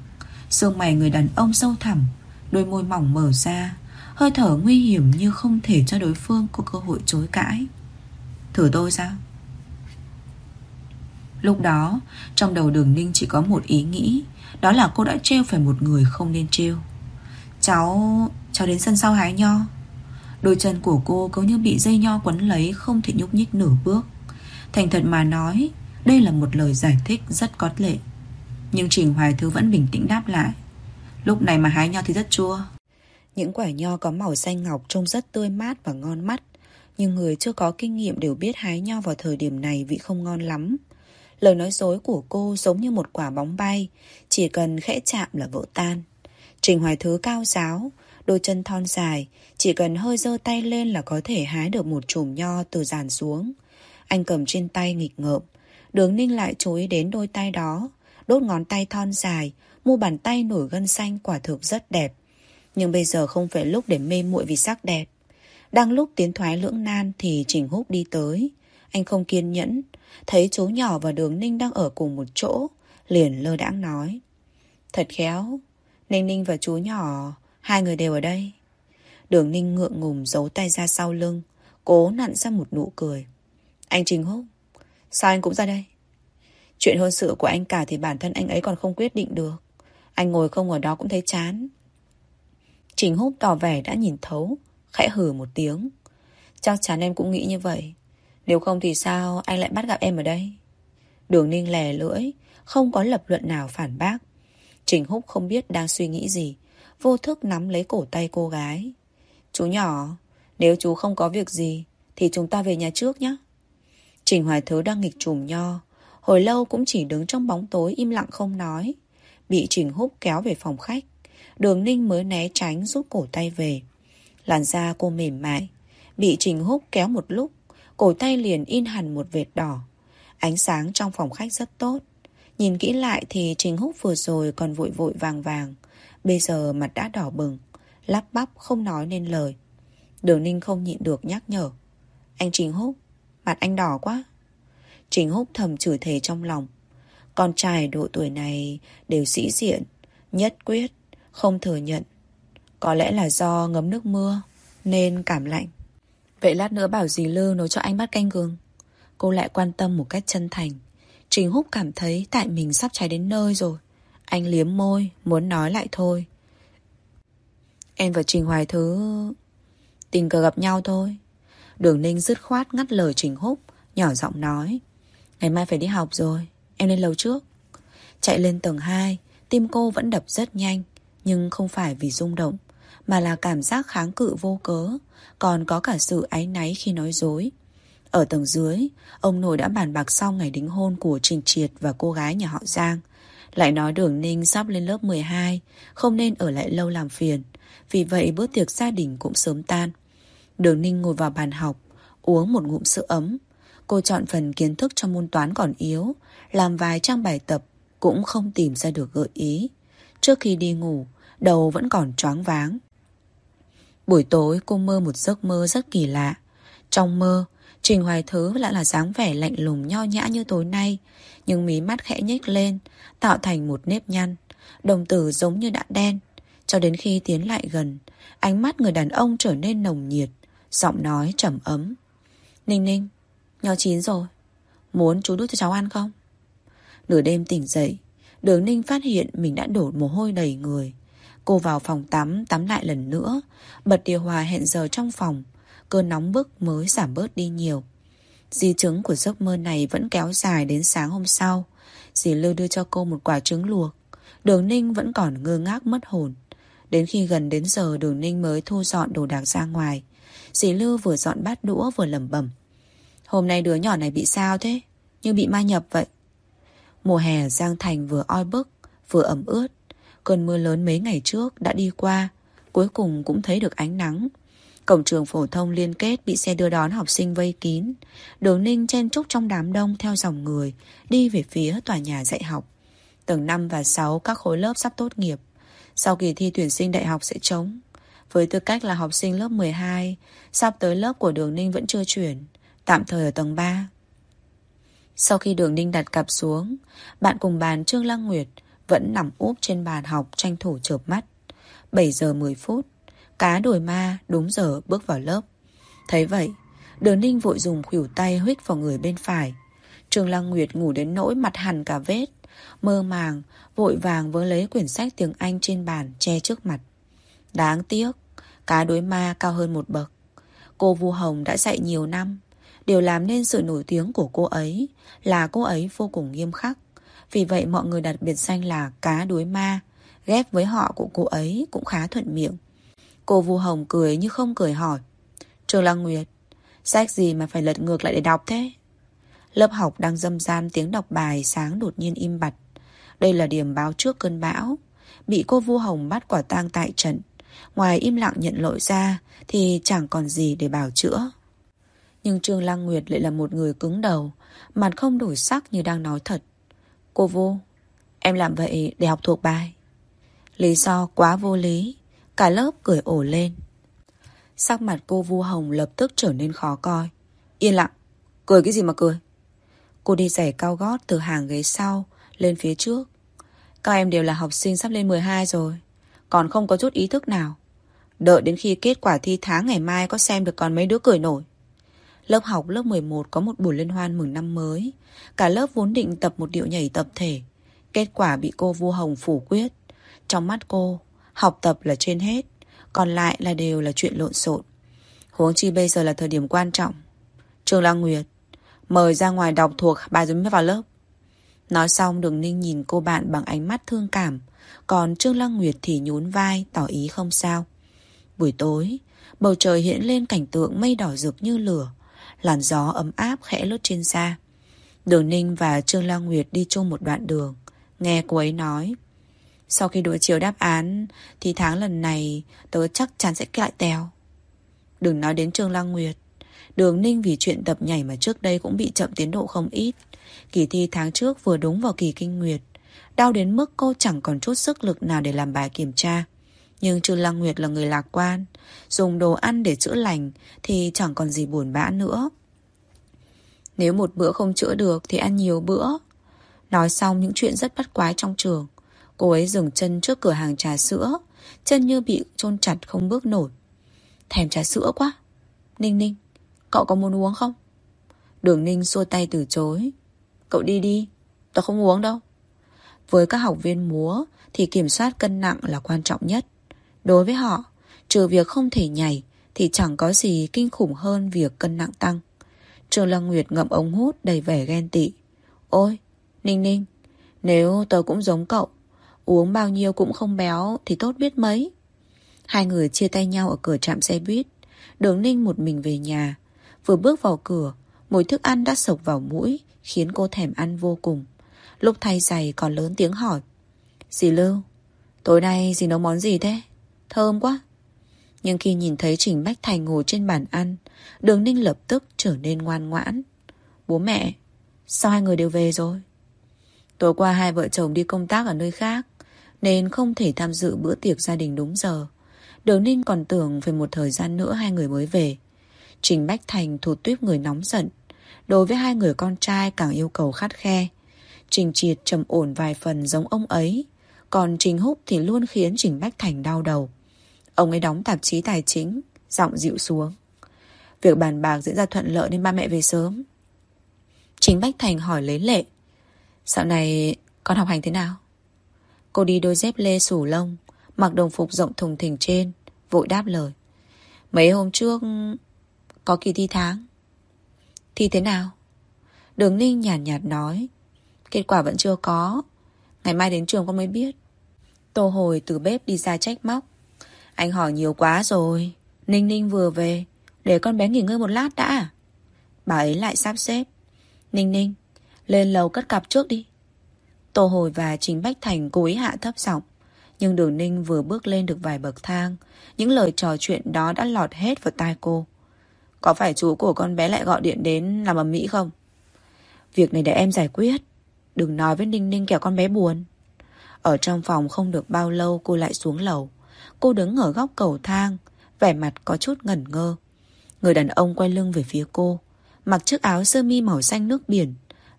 Sương mày người đàn ông sâu thẳm, Đôi môi mỏng mở ra, Hơi thở nguy hiểm như không thể cho đối phương Có cơ hội chối cãi. Thử tôi sao? Lúc đó, Trong đầu đường ninh chỉ có một ý nghĩ đó là cô đã trêu phải một người không nên trêu. Cháu Cháu đến sân sau hái nho. Đôi chân của cô cứ như bị dây nho quấn lấy, Không thể nhúc nhích nửa bước. Thành thật mà nói, Đây là một lời giải thích rất có lệ. Nhưng Trình Hoài Thứ vẫn bình tĩnh đáp lại. Lúc này mà hái nho thì rất chua. Những quả nho có màu xanh ngọc Trông rất tươi mát và ngon mắt. Nhưng người chưa có kinh nghiệm đều biết hái nho vào thời điểm này vị không ngon lắm. Lời nói dối của cô giống như một quả bóng bay, Chỉ cần khẽ chạm là vỡ tan. Trình Hoài Thứ cao giáo, Đôi chân thon dài, Chỉ cần hơi giơ tay lên là có thể hái được một chùm nho từ giàn xuống. Anh cầm trên tay nghịch ngợm, Đường ninh lại chú ý đến đôi tay đó, Đốt ngón tay thon dài, Mu bàn tay nổi gân xanh quả thực rất đẹp. Nhưng bây giờ không phải lúc để mê muội vì sắc đẹp. Đang lúc tiến thoái lưỡng nan Thì Trình Húc đi tới. Anh không kiên nhẫn Thấy chú nhỏ và đường ninh đang ở cùng một chỗ, Liền lơ đãng nói. Thật khéo, Ninh ninh và chú nhỏ, Hai người đều ở đây. Đường ninh ngượng ngùng giấu tay ra sau lưng, Cố nặn ra một nụ cười. Anh Trình Húc, Sao anh cũng ra đây? Chuyện hôn sự của anh cả thì bản thân anh ấy còn không quyết định được. Anh ngồi không ở đó cũng thấy chán. Trình Húc tỏ vẻ đã nhìn thấu, Khẽ hử một tiếng. Chắc chắn em cũng nghĩ như vậy. Nếu không thì sao anh lại bắt gặp em ở đây? Đường ninh lè lưỡi, Không có lập luận nào phản bác. Trình Húc không biết đang suy nghĩ gì, Vô thức nắm lấy cổ tay cô gái. Chú nhỏ, Nếu chú không có việc gì, Thì chúng ta về nhà trước nhé. Trình Hoài Thứ đang nghịch trùm nho, Hồi lâu cũng chỉ đứng trong bóng tối im lặng không nói. Bị Trình Húc kéo về phòng khách, Đường Ninh mới né tránh rút cổ tay về. Làn da cô mềm mại, Bị Trình Húc kéo một lúc Cổ tay liền in hẳn một vệt đỏ. Ánh sáng trong phòng khách rất tốt. Nhìn kỹ lại thì Trình Húc vừa rồi còn vội vội vàng vàng. Bây giờ mặt đã đỏ bừng, Lắp bắp không nói nên lời. Đường Ninh không nhịn được nhắc nhở. Anh Trình Húc, Mặt anh đỏ quá. Trình Húc thầm chửi thề trong lòng. Con trai độ tuổi này đều sĩ diện, Nhất quyết, Không thừa nhận. Có lẽ là do ngấm nước mưa Nên cảm lạnh. Vậy lát nữa bảo dì Lư nấu cho anh bát canh gừng. Cô lại quan tâm một cách chân thành. Trình Húc cảm thấy tại mình sắp cháy đến nơi rồi. Anh liếm môi, Muốn nói lại thôi. Em và Trình Hoài Thứ Tình cờ gặp nhau thôi. Đường Ninh dứt khoát ngắt lời Trình Húc, Nhỏ giọng nói. Ngày mai phải đi học rồi, Em lên lầu trước. Chạy lên tầng 2 Tim cô vẫn đập rất nhanh, Nhưng không phải vì rung động. Mà là cảm giác kháng cự vô cớ, Còn có cả sự áy náy khi nói dối. Ở tầng dưới, Ông nội đã bàn bạc xong ngày đính hôn Của Trình Triệt và cô gái nhà họ Giang. Lại nói đường Ninh sắp lên lớp 12 Không nên ở lại lâu làm phiền, Vì vậy bữa tiệc gia đình cũng sớm tan. Đường Ninh ngồi vào bàn học, Uống một ngụm sữa ấm. Cô chọn phần kiến thức cho môn toán còn yếu, Làm vài trang bài tập Cũng không tìm ra được gợi ý. Trước khi đi ngủ Đầu vẫn còn choáng váng. Buổi tối cô mơ một giấc mơ rất kỳ lạ. Trong mơ, Trình Hoài Thứ lại là dáng vẻ lạnh lùng nho nhã như tối nay, Nhưng mí mắt khẽ nhếch lên, Tạo thành một nếp nhăn. Đồng tử giống như đã đen. Cho đến khi tiến lại gần, Ánh mắt người đàn ông trở nên nồng nhiệt, Giọng nói trầm ấm. Ninh ninh Nho chín rồi. Muốn chú đút cho cháu ăn không? Nửa đêm tỉnh dậy, Đường ninh phát hiện mình đã đổ mồ hôi đầy người. Cô vào phòng tắm Tắm lại lần nữa. Bật điều hòa hẹn giờ trong phòng. Cơn nóng bức mới giảm bớt đi nhiều. Di chứng của giấc mơ này Vẫn kéo dài đến sáng hôm sau. Dì Lư đưa cho cô một quả trứng luộc. Đường ninh vẫn còn ngơ ngác mất hồn. Đến khi gần đến giờ, đường ninh mới thu dọn đồ đạc ra ngoài. Dì Lư vừa dọn bát đũa vừa lẩm bẩm. Hôm nay đứa nhỏ này bị sao thế? Như bị ma nhập vậy. Mùa hè Giang Thành vừa oi bức, Vừa ẩm ướt. Cơn mưa lớn mấy ngày trước đã đi qua, Cuối cùng cũng thấy được ánh nắng. Cổng trường phổ thông liên kết Bị xe đưa đón học sinh vây kín. Đường ninh chen trúc trong đám đông Theo dòng người, Đi về phía tòa nhà dạy học. Tầng 5 và 6 các khối lớp sắp tốt nghiệp. Sau kỳ thi tuyển sinh đại học sẽ trống. Với tư cách là học sinh lớp 12 Sắp tới lớp của đường ninh vẫn chưa chuyển, Tạm thời ở tầng 3 Sau khi đường ninh đặt cặp xuống, Bạn cùng bàn Trương Lăng Nguyệt vẫn nằm úp trên bàn học tranh thủ chợp mắt. 7 giờ 10 phút, Cá đồi ma đúng giờ bước vào lớp. Thấy vậy Đường ninh vội dùng khuỷu tay huyết vào người bên phải. Trường Lăng Nguyệt ngủ đến nỗi mặt hằn cả vết, Mơ màng, Vội vàng vớ lấy quyển sách tiếng Anh trên bàn Che trước mặt. Đáng tiếc, Cá đối ma cao hơn một bậc. Cô Vu Hồng đã dạy nhiều năm, Điều làm nên sự nổi tiếng của cô ấy Là cô ấy vô cùng nghiêm khắc. Vì vậy mọi người đặt biệt danh là cá đuối ma. Ghép với họ của cô ấy cũng khá thuận miệng. Cô Vu Hồng cười như không cười hỏi. Trường Lăng Nguyệt, Sách gì mà phải lật ngược lại để đọc thế? Lớp học đang dâm gian tiếng đọc bài sáng đột nhiên im bặt. Đây là điểm báo trước cơn bão. Bị cô Vu Hồng bắt quả tang tại trận. Ngoài im lặng nhận lỗi ra, Thì chẳng còn gì để bảo chữa. Nhưng Trương Lăng Nguyệt lại là một người cứng đầu, Mặt không đổi sắc như đang nói thật. Cô vô, Em làm vậy để học thuộc bài. Lý do quá vô lý Cả lớp cười ổ lên. Sắc mặt cô Vu Hồng lập tức trở nên khó coi. Yên lặng Cười cái gì mà cười? Cô đi giày cao gót từ hàng ghế sau Lên phía trước. Các em đều là học sinh sắp lên 12 rồi Còn không có chút ý thức nào. Đợi đến khi kết quả thi tháng ngày mai Có xem được còn mấy đứa cười nổi. Lớp học lớp 11 có một buổi liên hoan mừng năm mới. Cả lớp vốn định tập một điệu nhảy tập thể. Kết quả bị cô Vu Hồng phủ quyết. Trong mắt cô, Học tập là trên hết, Còn lại là đều là chuyện lộn xộn. Huống chi bây giờ là thời điểm quan trọng. Trương Lăng Nguyệt, Mời ra ngoài đọc thuộc bài rồi mới vào lớp. Nói xong, đường ninh nhìn cô bạn bằng ánh mắt thương cảm. Còn Trương Lăng Nguyệt thì nhún vai, Tỏ ý không sao. Buổi tối, Bầu trời hiện lên cảnh tượng mây đỏ rực như lửa. Làn gió ấm áp khẽ lướt trên da. Đường Ninh và Trương Lăng Nguyệt đi chung một đoạn đường Nghe cô ấy nói, Sau khi đối chiếu đáp án, Thì tháng lần này Tớ chắc chắn sẽ lại tèo Đừng nói đến Trương Lăng Nguyệt Đường Ninh vì chuyện tập nhảy mà trước đây cũng bị chậm tiến độ không ít. Kỳ thi tháng trước vừa đúng vào kỳ kinh nguyệt. Đau đến mức cô chẳng còn chút sức lực nào để làm bài kiểm tra. Nhưng Trương Lăng Nguyệt là người lạc quan. Dùng đồ ăn để chữa lành thì chẳng còn gì buồn bã nữa. Nếu một bữa không chữa được thì ăn nhiều bữa. Nói xong những chuyện rất bắt quái trong trường. Cô ấy dừng chân trước cửa hàng trà sữa. Chân như bị chôn chặt không bước nổi. Thèm trà sữa quá. Ninh ninh, Cậu có muốn uống không? Đường Ninh xua tay từ chối. Cậu đi đi, tao không uống đâu. Với các học viên múa thì kiểm soát cân nặng là quan trọng nhất. Đối với họ, trừ việc không thể nhảy thì chẳng có gì kinh khủng hơn việc cân nặng tăng. Trường Lăng Nguyệt ngậm ống hút đầy vẻ ghen tị. Ôi, Ninh Ninh, nếu tớ cũng giống cậu, uống bao nhiêu cũng không béo thì tốt biết mấy. Hai người chia tay nhau ở cửa trạm xe buýt. Đường Ninh một mình về nhà. Vừa bước vào cửa, mùi thức ăn đã sộc vào mũi, khiến cô thèm ăn vô cùng. Lúc thay giày còn lớn tiếng hỏi. Dì Lưu, tối nay dì nấu món gì thế? Thơm quá. Nhưng khi nhìn thấy Trình Bách Thành ngồi trên bàn ăn, đường ninh lập tức trở nên ngoan ngoãn. Bố mẹ, sao hai người đều về rồi? Tối qua hai vợ chồng đi công tác ở nơi khác, nên không thể tham dự bữa tiệc gia đình đúng giờ. Đường ninh còn tưởng về một thời gian nữa hai người mới về. Trình Bách Thành thụt tuyếp người nóng giận. Đối với hai người con trai càng yêu cầu khắt khe. Trình Triệt trầm ổn vài phần giống ông ấy. Còn Trình Húc thì luôn khiến Trình Bách Thành đau đầu. Ông ấy đóng tạp chí tài chính, giọng dịu xuống. Việc bàn bạc diễn ra thuận lợi nên ba mẹ về sớm. chính Bách Thành hỏi lấy lệ. Dạo này con học hành thế nào? Cô đi đôi dép lê sủ lông, mặc đồng phục rộng thùng thình trên, vội đáp lời. Mấy hôm trước có kỳ thi tháng Thi thế nào? Đường Ninh nhàn nhạt, nhạt nói Kết quả vẫn chưa có Ngày mai đến trường con mới biết Tô hồi từ bếp đi ra trách móc anh hỏi nhiều quá rồi Ninh Ninh vừa về Để con bé nghỉ ngơi một lát đã Bà ấy lại sắp xếp Ninh Ninh, Lên lầu cất cặp trước đi Tô hồi và Trình Bách Thành cố ý hạ thấp giọng Nhưng đường Ninh vừa bước lên được vài bậc thang, Những lời trò chuyện đó đã lọt hết vào tai cô có phải chú của con bé lại gọi điện đến làm ầm mỹ không? Việc này để em giải quyết. Đừng nói với Ninh Ninh kẻo con bé buồn. Ở trong phòng không được bao lâu, cô lại xuống lầu. Cô đứng ở góc cầu thang, vẻ mặt có chút ngẩn ngơ. Người đàn ông quay lưng về phía cô, mặc chiếc áo sơ mi màu xanh nước biển,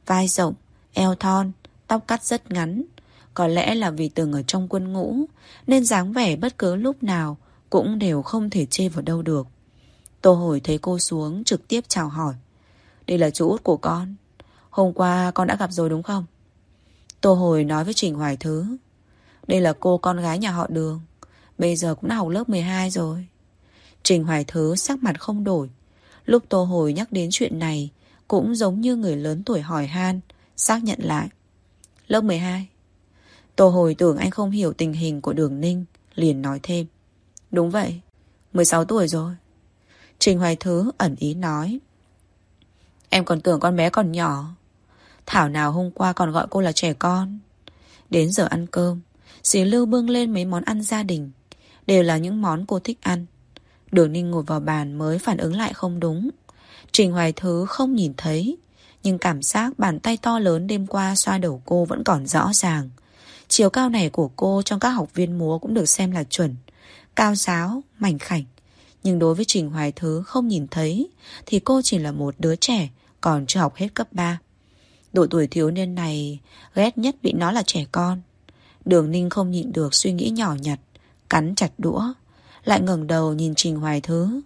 vai rộng, eo thon, tóc cắt rất ngắn. Có lẽ là vì từng ở trong quân ngũ, nên dáng vẻ bất cứ lúc nào cũng đều không thể chê vào đâu được. Tô hồi thấy cô xuống trực tiếp chào hỏi. Đây là chú út của con. Hôm qua con đã gặp rồi đúng không? Tô hồi nói với Trình Hoài Thứ. Đây là cô con gái nhà họ đường. Bây giờ cũng đã học lớp 12 rồi. Trình Hoài Thứ sắc mặt không đổi. Lúc Tô Hồi nhắc đến chuyện này, cũng giống như người lớn tuổi hỏi han, xác nhận lại. Lớp 12. Tô hồi tưởng anh không hiểu tình hình của đường ninh Liền nói thêm Đúng vậy 16 tuổi rồi Trình Hoài Thứ ẩn ý nói Em còn tưởng con bé còn nhỏ Thảo nào hôm qua còn gọi cô là trẻ con Đến giờ ăn cơm Dì Lưu bưng lên mấy món ăn gia đình Đều là những món cô thích ăn. Đường Ninh ngồi vào bàn mới phản ứng lại không đúng. Trình Hoài Thứ không nhìn thấy Nhưng cảm giác bàn tay to lớn đêm qua xoa đầu cô vẫn còn rõ ràng. Chiều cao này của cô trong các học viên múa cũng được xem là chuẩn Cao giáo, mảnh khảnh. Nhưng đối với Trình Hoài Thứ không nhìn thấy Thì cô chỉ là một đứa trẻ Còn chưa học hết cấp 3 Độ tuổi thiếu niên này Ghét nhất bị nó là trẻ con. Đường Ninh không nhịn được suy nghĩ nhỏ nhặt. Cắn chặt đũa, Lại ngẩng đầu nhìn Trình Hoài Thứ.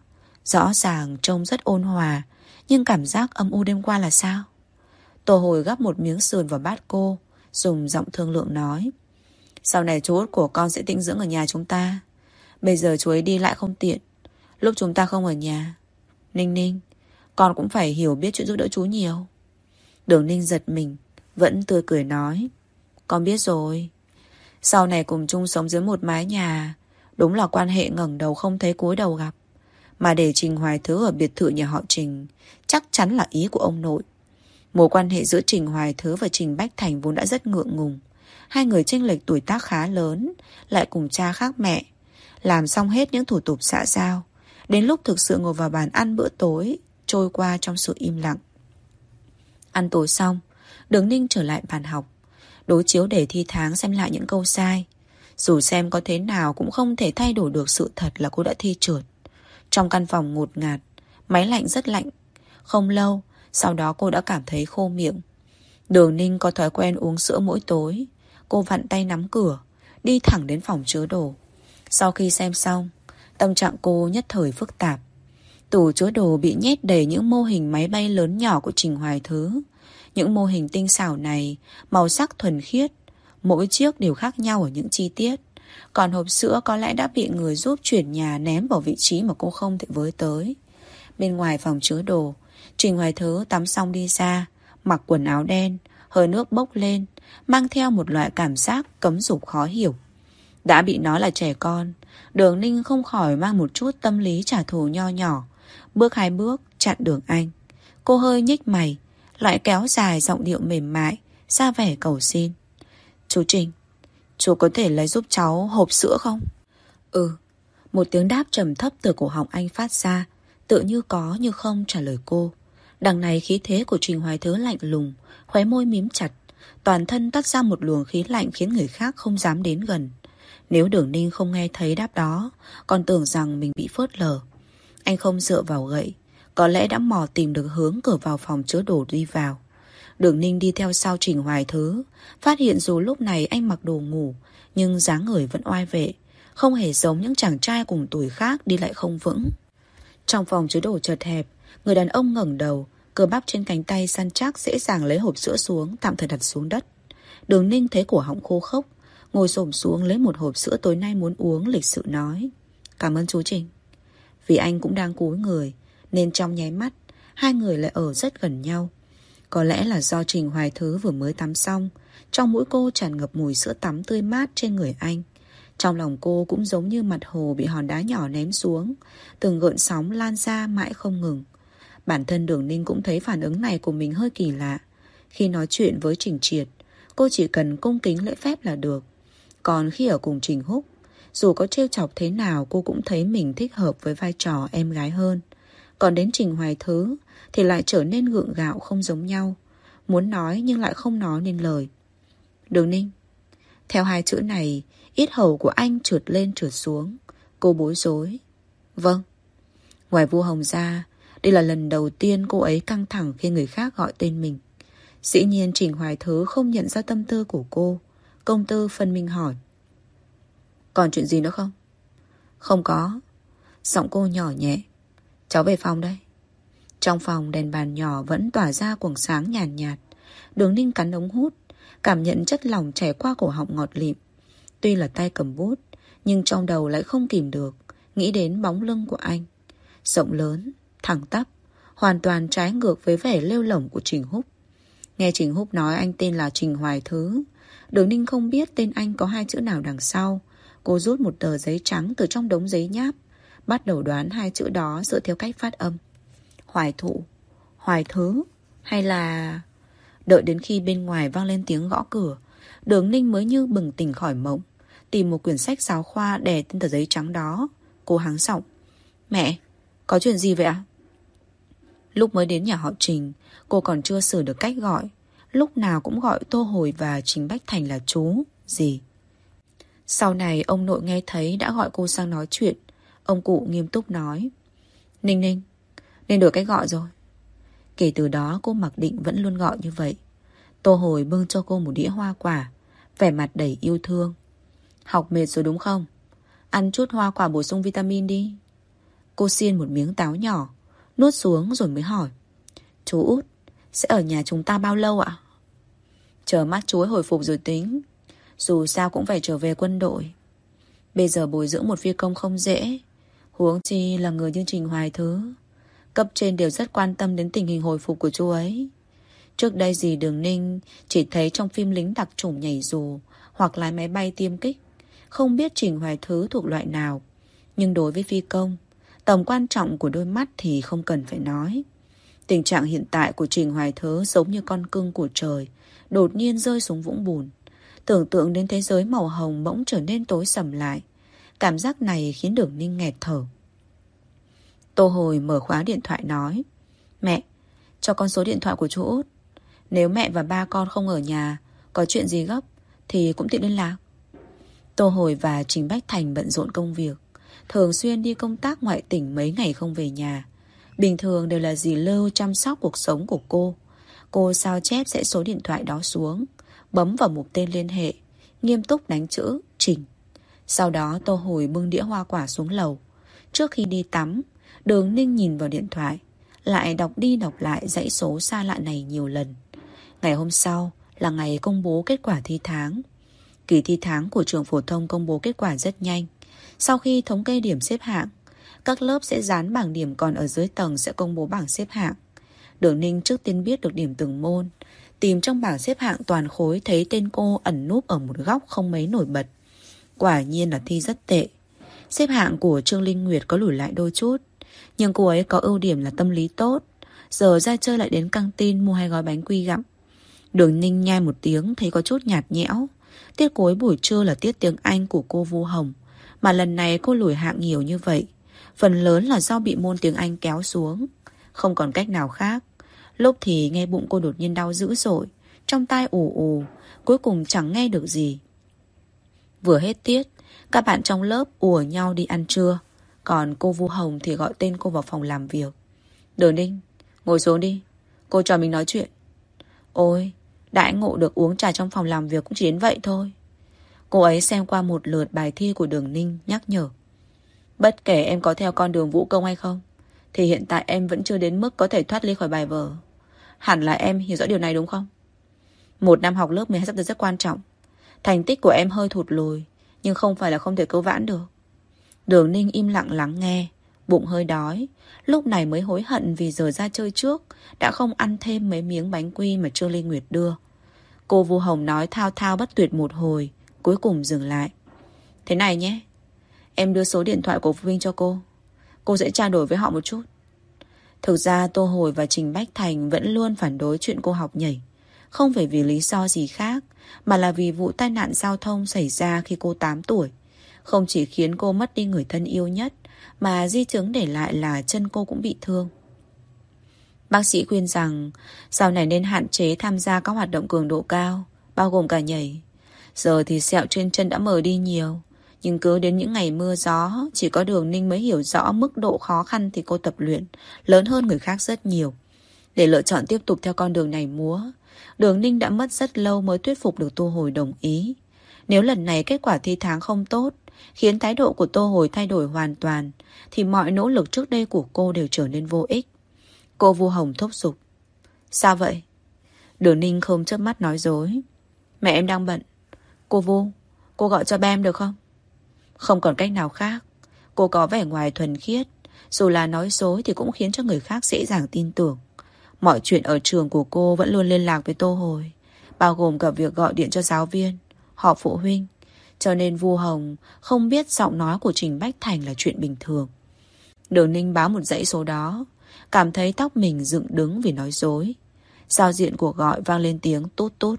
Rõ ràng trông rất ôn hòa, Nhưng cảm giác âm u đêm qua là sao? Tô hồi gắp một miếng sườn vào bát cô, Dùng giọng thương lượng nói, Sau này chú út của con sẽ tĩnh dưỡng ở nhà chúng ta. Bây giờ chú ấy đi lại không tiện. Lúc chúng ta không ở nhà, Ninh ninh, Con cũng phải hiểu biết chuyện giúp đỡ chú nhiều. Đường ninh giật mình, Vẫn tươi cười nói, Con biết rồi. Sau này cùng chung sống dưới một mái nhà Đúng là quan hệ ngẩng đầu không thấy cúi đầu gặp. Mà để Trình Hoài Thứ ở biệt thự nhà họ Trình, Chắc chắn là ý của ông nội. Mối quan hệ giữa Trình Hoài Thứ và Trình Bách Thành vốn đã rất ngượng ngùng. Hai người chênh lệch tuổi tác khá lớn, Lại cùng cha khác mẹ. Làm xong hết những thủ tục xã giao, Đến lúc thực sự ngồi vào bàn ăn bữa tối, Trôi qua trong sự im lặng. Ăn tối xong, Đường Ninh trở lại bàn học. Đối chiếu để thi tháng xem lại những câu sai. Dù xem có thế nào Cũng không thể thay đổi được sự thật là cô đã thi trượt. Trong căn phòng ngột ngạt Máy lạnh rất lạnh. Không lâu Sau đó cô đã cảm thấy khô miệng. Đường Ninh có thói quen uống sữa mỗi tối. Cô vặn tay nắm cửa Đi thẳng đến phòng chứa đồ. Sau khi xem xong Tâm trạng cô nhất thời phức tạp. Tủ chứa đồ bị nhét đầy những mô hình máy bay lớn nhỏ của Trình Hoài Thứ. Những mô hình tinh xảo này, màu sắc thuần khiết, mỗi chiếc đều khác nhau ở những chi tiết. Còn hộp sữa có lẽ đã bị người giúp chuyển nhà ném vào vị trí mà cô không thể với tới. Bên ngoài phòng chứa đồ, Trình Hoài Thứ tắm xong đi ra, mặc quần áo đen, hơi nước bốc lên, mang theo một loại cảm giác cấm dục khó hiểu. Đã bị nói là trẻ con, đường ninh không khỏi mang một chút tâm lý trả thù nho nhỏ, Bước hai bước chặn đường anh Cô hơi nhích mày Lại kéo dài giọng điệu mềm mại ra vẻ cầu xin Chú Trình, Chú có thể lấy giúp cháu hộp sữa không? Ừ. Một tiếng đáp trầm thấp từ cổ họng anh phát ra, Tự như có như không trả lời cô. Đằng này khí thế của Trình Hoài Thứ lạnh lùng, Khóe môi mím chặt, Toàn thân tắt ra một luồng khí lạnh Khiến người khác không dám đến gần. Nếu đường ninh không nghe thấy đáp đó, Còn tưởng rằng mình bị phớt lờ. Anh không dựa vào gậy, Có lẽ đã mò tìm được hướng cửa vào phòng chứa đồ đi vào. Đường Ninh đi theo sau Trình Hoài Thứ. Phát hiện dù lúc này anh mặc đồ ngủ, Nhưng dáng người vẫn oai vệ. Không hề giống những chàng trai cùng tuổi khác Đi lại không vững. Trong phòng chứa đồ chật hẹp, Người đàn ông ngẩng đầu, Cơ bắp trên cánh tay săn chắc dễ dàng lấy hộp sữa xuống, Tạm thời đặt xuống đất. Đường Ninh thấy cổ họng khô khốc, Ngồi xổm xuống lấy một hộp sữa tối nay muốn uống, Lịch sự nói, Cảm ơn chú Trình. Vì anh cũng đang cúi người, Nên trong nháy mắt, Hai người lại ở rất gần nhau. Có lẽ là do Trình Hoài Thứ vừa mới tắm xong, Trong mũi cô tràn ngập mùi sữa tắm tươi mát trên người anh. Trong lòng cô cũng giống như mặt hồ bị hòn đá nhỏ ném xuống, Từng gợn sóng lan ra mãi không ngừng. Bản thân Đường Ninh cũng thấy phản ứng này của mình hơi kỳ lạ. Khi nói chuyện với Trình Triệt, Cô chỉ cần cung kính lễ phép là được. Còn khi ở cùng Trình Húc, dù có trêu chọc thế nào, cô cũng thấy mình thích hợp với vai trò em gái hơn. Còn đến Trình Hoài Thứ thì lại trở nên gượng gạo không giống nhau. Muốn nói nhưng lại không nói nên lời. Đường Ninh. Theo hai chữ này, ít hầu của anh trượt lên trượt xuống. Cô bối rối. Vâng. Ngoài vua hồng ra, đây là lần đầu tiên cô ấy căng thẳng khi người khác gọi tên mình. Dĩ nhiên Trình Hoài Thứ không nhận ra tâm tư của cô. Công tư phân minh hỏi. Còn chuyện gì nữa không? Không có. Giọng cô nhỏ nhẹ. Cháu về phòng đây. Trong phòng đèn bàn nhỏ vẫn tỏa ra quầng sáng nhàn nhạt, nhạt. Đường ninh cắn ống hút, cảm nhận chất lỏng chảy qua cổ họng ngọt lịm. Tuy là tay cầm bút, nhưng trong đầu lại không kìm được, nghĩ đến bóng lưng của anh. Rộng lớn, thẳng tắp, hoàn toàn trái ngược với vẻ lêu lỏng của Trình Húc. Nghe Trình Húc nói anh tên là Trình Hoài Thứ, Đường Ninh không biết tên anh có hai chữ nào đằng sau. Cô rút một tờ giấy trắng từ trong đống giấy nháp. Bắt đầu đoán hai chữ đó dựa theo cách phát âm. Hoài thụ, hoài thứ, hay là... Đợi đến khi bên ngoài vang lên tiếng gõ cửa, đường Ninh mới như bừng tỉnh khỏi mộng. Tìm một quyển sách giáo khoa đè trên tờ giấy trắng đó. Cô hắng giọng. Mẹ, có chuyện gì vậy ạ? Lúc mới đến nhà họ Trình, cô còn chưa sửa được cách gọi. Lúc nào cũng gọi Tô Hồi và Trình Bách Thành là chú, gì. Sau này ông nội nghe thấy đã gọi cô sang nói chuyện. Ông cụ nghiêm túc nói. Ninh ninh, nên đổi cách gọi rồi. Kể từ đó cô mặc định vẫn luôn gọi như vậy. Tô Hồi bưng cho cô một đĩa hoa quả, vẻ mặt đầy yêu thương. Học mệt rồi đúng không? Ăn chút hoa quả bổ sung vitamin đi. Cô xiên một miếng táo nhỏ, nuốt xuống rồi mới hỏi. Chú út, sẽ ở nhà chúng ta bao lâu ạ? Chờ mắt chú ấy hồi phục rồi tính. Dù sao cũng phải trở về quân đội. Bây giờ bồi dưỡng một phi công không dễ. Huống chi là người như Trình Hoài Thứ. Cấp trên đều rất quan tâm đến tình hình hồi phục của chú ấy. Trước đây gì Đường Ninh chỉ thấy trong phim lính đặc chủng nhảy dù hoặc lái máy bay tiêm kích. Không biết Trình Hoài Thứ thuộc loại nào. Nhưng đối với phi công, tầm quan trọng của đôi mắt thì không cần phải nói. Tình trạng hiện tại của Trình Hoài Thứ giống như con cưng của trời, đột nhiên rơi xuống vũng bùn. Tưởng tượng đến thế giới màu hồng bỗng trở nên tối sầm lại. Cảm giác này khiến Đường Ninh nghẹt thở. Tô Hồi mở khóa điện thoại nói Mẹ, cho con số điện thoại của chú Út. Nếu mẹ và ba con không ở nhà Có chuyện gì gấp Thì cũng tiện liên lạc. Tô Hồi và Trình Bách Thành bận rộn công việc Thường xuyên đi công tác ngoại tỉnh mấy ngày không về nhà. Bình thường đều là dì Lưu chăm sóc cuộc sống của cô. Cô sao chép sẽ số điện thoại đó xuống Bấm vào mục tên liên hệ Nghiêm túc đánh chữ Trình. Sau đó Tô Hồi bưng đĩa hoa quả xuống lầu. Trước khi đi tắm, Đường Ninh nhìn vào điện thoại, Lại đọc đi đọc lại dãy số xa lạ này nhiều lần. Ngày hôm sau là ngày công bố kết quả thi tháng. Kỳ thi tháng của trường phổ thông công bố kết quả rất nhanh. Sau khi thống kê điểm xếp hạng, Các lớp sẽ dán bảng điểm còn ở dưới tầng sẽ công bố bảng xếp hạng. Đường Ninh trước tiên biết được điểm từng môn, Tìm trong bảng xếp hạng toàn khối thấy tên cô ẩn núp ở một góc không mấy nổi bật. Quả nhiên là thi rất tệ. Xếp hạng của Trương Linh Nguyệt có lùi lại đôi chút, nhưng cô ấy có ưu điểm là tâm lý tốt. Giờ ra chơi lại đến căng tin mua hai gói bánh quy gặm. Đường ninh nhai một tiếng Thấy có chút nhạt nhẽo. Tiết cuối buổi trưa là tiết tiếng Anh của cô Vu Hồng, Mà lần này cô lùi hạng nhiều như vậy. Phần lớn là do bị môn tiếng Anh kéo xuống, Không còn cách nào khác. Lúc thì nghe bụng cô đột nhiên đau dữ dội, Trong tai ù ù, Cuối cùng chẳng nghe được gì. Vừa hết tiết Các bạn trong lớp ùa nhau đi ăn trưa còn cô Vu Hồng thì gọi tên cô vào phòng làm việc. Đường Ninh, ngồi xuống đi. Cô cho mình nói chuyện. Ôi, đại ngộ được uống trà trong phòng làm việc cũng chỉ đến vậy thôi. Cô ấy xem qua một lượt bài thi của Đường Ninh nhắc nhở. Bất kể em có theo con đường vũ công hay không, thì hiện tại em vẫn chưa đến mức có thể thoát ly khỏi bài vở. Hẳn là em hiểu rõ điều này đúng không? Một năm học lớp 12 sắp tới rất quan trọng. Thành tích của em hơi thụt lùi, nhưng không phải là không thể cứu vãn được. Đường Ninh im lặng lắng nghe Bụng hơi đói. Lúc này mới hối hận vì giờ ra chơi trước Đã không ăn thêm mấy miếng bánh quy mà Trương Linh Nguyệt đưa. Cô Vu Hồng nói thao thao bất tuyệt một hồi Cuối cùng dừng lại. Thế này nhé Em đưa số điện thoại của phụ huynh cho cô. Cô sẽ trao đổi với họ một chút. Thực ra Tô Hồi và Trình Bách Thành Vẫn luôn phản đối chuyện cô học nhảy. Không phải vì lý do gì khác, Mà là vì vụ tai nạn giao thông xảy ra khi cô 8 tuổi. Không chỉ khiến cô mất đi người thân yêu nhất, Mà di chứng để lại là chân cô cũng bị thương. Bác sĩ khuyên rằng, Sau này nên hạn chế tham gia các hoạt động cường độ cao, Bao gồm cả nhảy. Giờ thì sẹo trên chân đã mờ đi nhiều, Nhưng cứ đến những ngày mưa gió, Chỉ có đường ninh mới hiểu rõ mức độ khó khăn thì cô tập luyện, Lớn hơn người khác rất nhiều. Để lựa chọn tiếp tục theo con đường này múa Đường ninh đã mất rất lâu mới thuyết phục được Tô Hồi đồng ý Nếu lần này kết quả thi tháng không tốt khiến thái độ của Tô Hồi thay đổi hoàn toàn, thì mọi nỗ lực trước đây của cô đều trở nên vô ích. Cô Vu Hồng thúc giục. Sao vậy? Đường Ninh không chớp mắt nói dối. Mẹ em đang bận. Cô Vu, cô gọi cho ba em được không? Không còn cách nào khác. Cô có vẻ ngoài thuần khiết. Dù là nói dối thì cũng khiến cho người khác dễ dàng tin tưởng. Mọi chuyện ở trường của cô vẫn luôn liên lạc với Tô Hồi. bao gồm cả việc gọi điện cho giáo viên, họp phụ huynh. Cho nên Vu Hồng không biết giọng nói của Trình Bách Thành là chuyện bình thường. Đường Ninh báo một dãy số đó, cảm thấy tóc mình dựng đứng vì nói dối. Giao diện của gọi vang lên tiếng tốt tốt.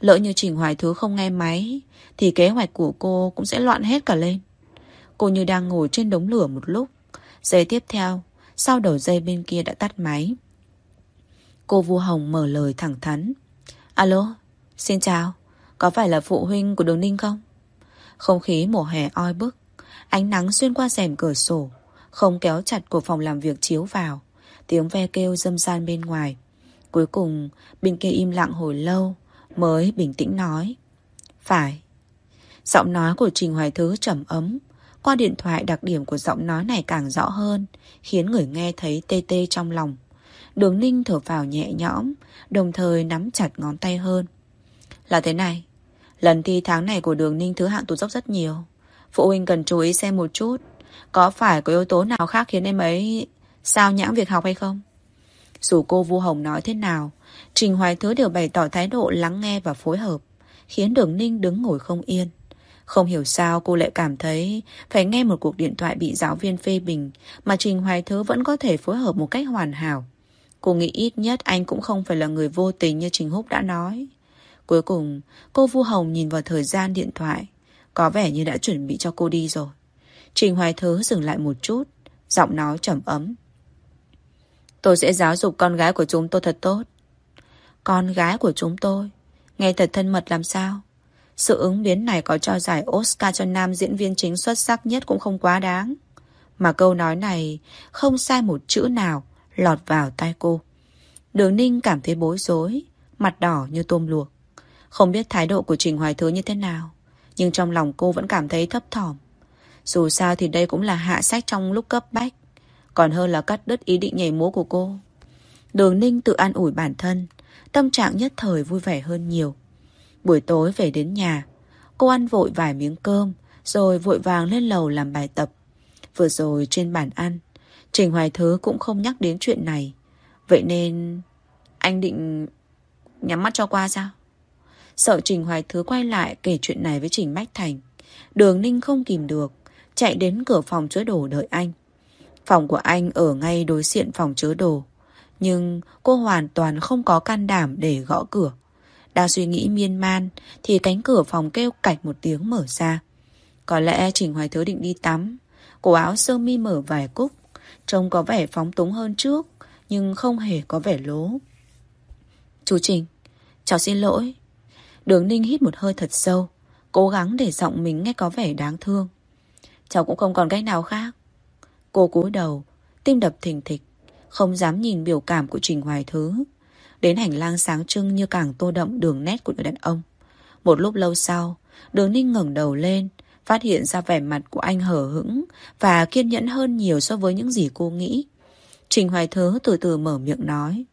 Lỡ như Trình Hoài Thứ không nghe máy, thì kế hoạch của cô cũng sẽ loạn hết cả lên. Cô như đang ngồi trên đống lửa một lúc. Giây tiếp theo, sau đầu dây bên kia đã tắt máy. Cô Vu Hồng mở lời thẳng thắn. Alo, xin chào. Có phải là phụ huynh của Đường Ninh không? Không khí mùa hè oi bức. Ánh nắng xuyên qua rèm cửa sổ. Không kéo chặt của phòng làm việc chiếu vào. Tiếng ve kêu dâm gian bên ngoài. Cuối cùng, bên kia im lặng hồi lâu mới bình tĩnh nói. Phải. Giọng nói của Trình Hoài Thứ trầm ấm. Qua điện thoại đặc điểm của giọng nói này càng rõ hơn, khiến người nghe thấy tê tê trong lòng. Đường Ninh thở vào nhẹ nhõm, đồng thời nắm chặt ngón tay hơn. Là thế này, lần thi tháng này của đường Ninh thứ hạng tụt dốc rất nhiều. Phụ huynh cần chú ý xem một chút, có phải có yếu tố nào khác khiến em ấy sao nhãng việc học hay không? Dù cô Vu Hồng nói thế nào, Trình Hoài Thứ đều bày tỏ thái độ lắng nghe và phối hợp, khiến Đường Ninh đứng ngồi không yên. Không hiểu sao cô lại cảm thấy phải nghe một cuộc điện thoại bị giáo viên phê bình mà Trình Hoài Thứ vẫn có thể phối hợp một cách hoàn hảo. Cô nghĩ ít nhất anh cũng không phải là người vô tình như Trình Húc đã nói. Cuối cùng, cô Vu Hồng nhìn vào thời gian điện thoại. Có vẻ như đã chuẩn bị cho cô đi rồi. Trình Hoài Thứ dừng lại một chút, giọng nói trầm ấm. Tôi sẽ giáo dục con gái của chúng tôi thật tốt. Con gái của chúng tôi? Nghe thật thân mật làm sao? Sự ứng biến này có cho giải Oscar cho nam diễn viên chính xuất sắc nhất cũng không quá đáng. Mà câu nói này không sai một chữ nào lọt vào tai cô. Đường Ninh cảm thấy bối rối, mặt đỏ như tôm luộc. Không biết thái độ của Trình Hoài Thứ như thế nào, nhưng trong lòng cô vẫn cảm thấy thấp thỏm. Dù sao thì đây cũng là hạ sách trong lúc cấp bách, còn hơn là cắt đứt ý định nhảy múa của cô. Đường Ninh tự an ủi bản thân, tâm trạng nhất thời vui vẻ hơn nhiều. Buổi tối về đến nhà, cô ăn vội vài miếng cơm, rồi vội vàng lên lầu làm bài tập. Vừa rồi trên bàn ăn, Trình Hoài Thứ cũng không nhắc đến chuyện này. Vậy nên anh định nhắm mắt cho qua sao? Sợ Trình Hoài Thứ quay lại kể chuyện này với Trình Bách Thành. Đường Ninh không kìm được, chạy đến cửa phòng chứa đồ đợi anh. Phòng của anh ở ngay đối diện phòng chứa đồ. Nhưng cô hoàn toàn không có can đảm để gõ cửa. Đang suy nghĩ miên man thì cánh cửa phòng kêu cạch một tiếng mở ra. Có lẽ Trình Hoài Thứ định đi tắm. Cổ áo sơ mi mở vài cúc. Trông có vẻ phóng túng hơn trước nhưng không hề có vẻ lố. Chú Trình, cháu xin lỗi. Đường Ninh hít một hơi thật sâu, cố gắng để giọng mình nghe có vẻ đáng thương. Cháu cũng không còn cách nào khác. Cô cúi đầu, tim đập thình thịch, không dám nhìn biểu cảm của Trình Hoài Thứ. Đến hành lang sáng trưng như càng tô đậm đường nét của người đàn ông. Một lúc lâu sau, đường ninh ngẩng đầu lên, phát hiện ra vẻ mặt của anh hở hững và kiên nhẫn hơn nhiều so với những gì cô nghĩ. Trình Hoài Thứ từ từ mở miệng nói.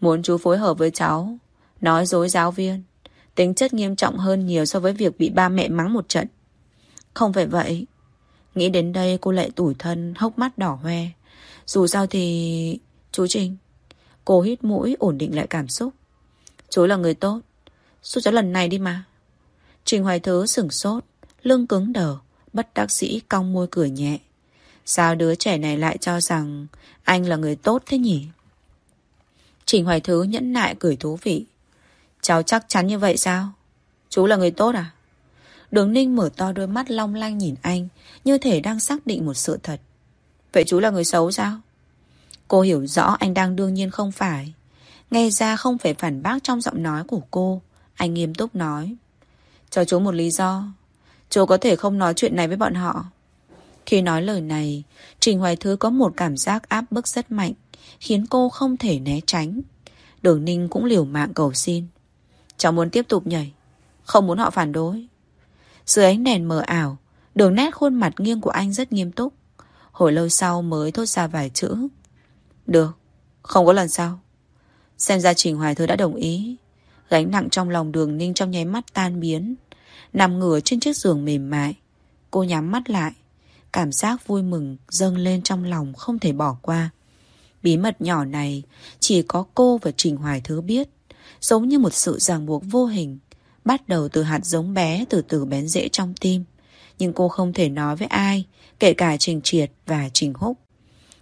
Muốn chú phối hợp với cháu, nói dối giáo viên, tính chất nghiêm trọng hơn nhiều so với việc bị ba mẹ mắng một trận. Không phải vậy. Nghĩ đến đây cô lại tủi thân, hốc mắt đỏ hoe. Dù sao thì... Chú Trình, Cô hít mũi ổn định lại cảm xúc Chú là người tốt Giúp cháu lần này đi mà Trình Hoài Thứ sửng sốt Lưng cứng đờ, Bất đắc sĩ cong môi cười nhẹ Sao đứa trẻ này lại cho rằng Anh là người tốt thế nhỉ Trình Hoài Thứ nhẫn nại cười thú vị Cháu chắc chắn như vậy sao Chú là người tốt à Đường Ninh mở to đôi mắt long lanh nhìn anh, Như thể đang xác định một sự thật Vậy chú là người xấu sao Cô hiểu rõ anh đang đương nhiên không phải. Nghe ra không phải phản bác trong giọng nói của cô. Anh nghiêm túc nói. Cho chú một lý do. Chú có thể không nói chuyện này với bọn họ. Khi nói lời này, Trình Hoài Thứ có một cảm giác áp bức rất mạnh, khiến cô không thể né tránh. Đường Ninh cũng liều mạng cầu xin. Cháu muốn tiếp tục nhảy, không muốn họ phản đối. Dưới ánh đèn mờ ảo, đường nét khuôn mặt nghiêng của anh rất nghiêm túc. Hồi lâu sau mới thốt ra vài chữ. Được, không có lần sau. Xem ra Trình Hoài Thư đã đồng ý. Gánh nặng trong lòng đường ninh trong nháy mắt tan biến. Nằm ngửa trên chiếc giường mềm mại. Cô nhắm mắt lại. Cảm giác vui mừng dâng lên trong lòng không thể bỏ qua. Bí mật nhỏ này chỉ có cô và Trình Hoài Thứ biết. giống như một sự ràng buộc vô hình, bắt đầu từ hạt giống bé từ từ bén rễ trong tim. Nhưng cô không thể nói với ai, kể cả Trình Triệt và Trình Húc.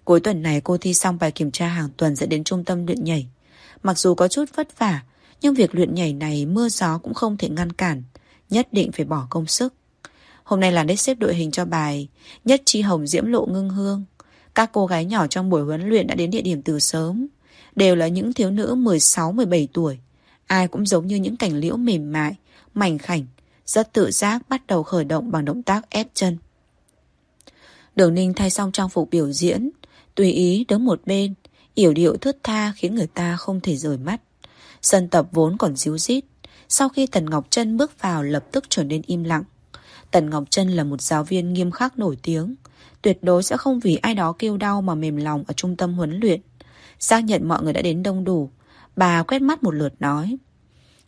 Cuối tuần này cô thi xong bài kiểm tra hàng tuần sẽ đến trung tâm luyện nhảy. Mặc dù có chút vất vả, nhưng việc luyện nhảy này mưa gió cũng không thể ngăn cản, nhất định phải bỏ công sức. Hôm nay là đết xếp đội hình cho bài Nhất Chi Hồng Diễm Lộ Ngưng Hương. Các cô gái nhỏ trong buổi huấn luyện đã đến địa điểm từ sớm. Đều là những thiếu nữ 16-17 tuổi. Ai cũng giống như những cảnh liễu mềm mại, mảnh khảnh, rất tự giác bắt đầu khởi động bằng động tác ép chân. Đường Ninh thay xong trang phục biểu diễn, tùy ý đứng một bên, yểu điệu thướt tha khiến người ta không thể rời mắt. Sân tập vốn còn díu dít, sau khi Tần Ngọc Trân bước vào lập tức trở nên im lặng. Tần Ngọc Trân là một giáo viên nghiêm khắc nổi tiếng, tuyệt đối sẽ không vì ai đó kêu đau mà mềm lòng ở trung tâm huấn luyện. Xác nhận mọi người đã đến đông đủ, bà quét mắt một lượt nói.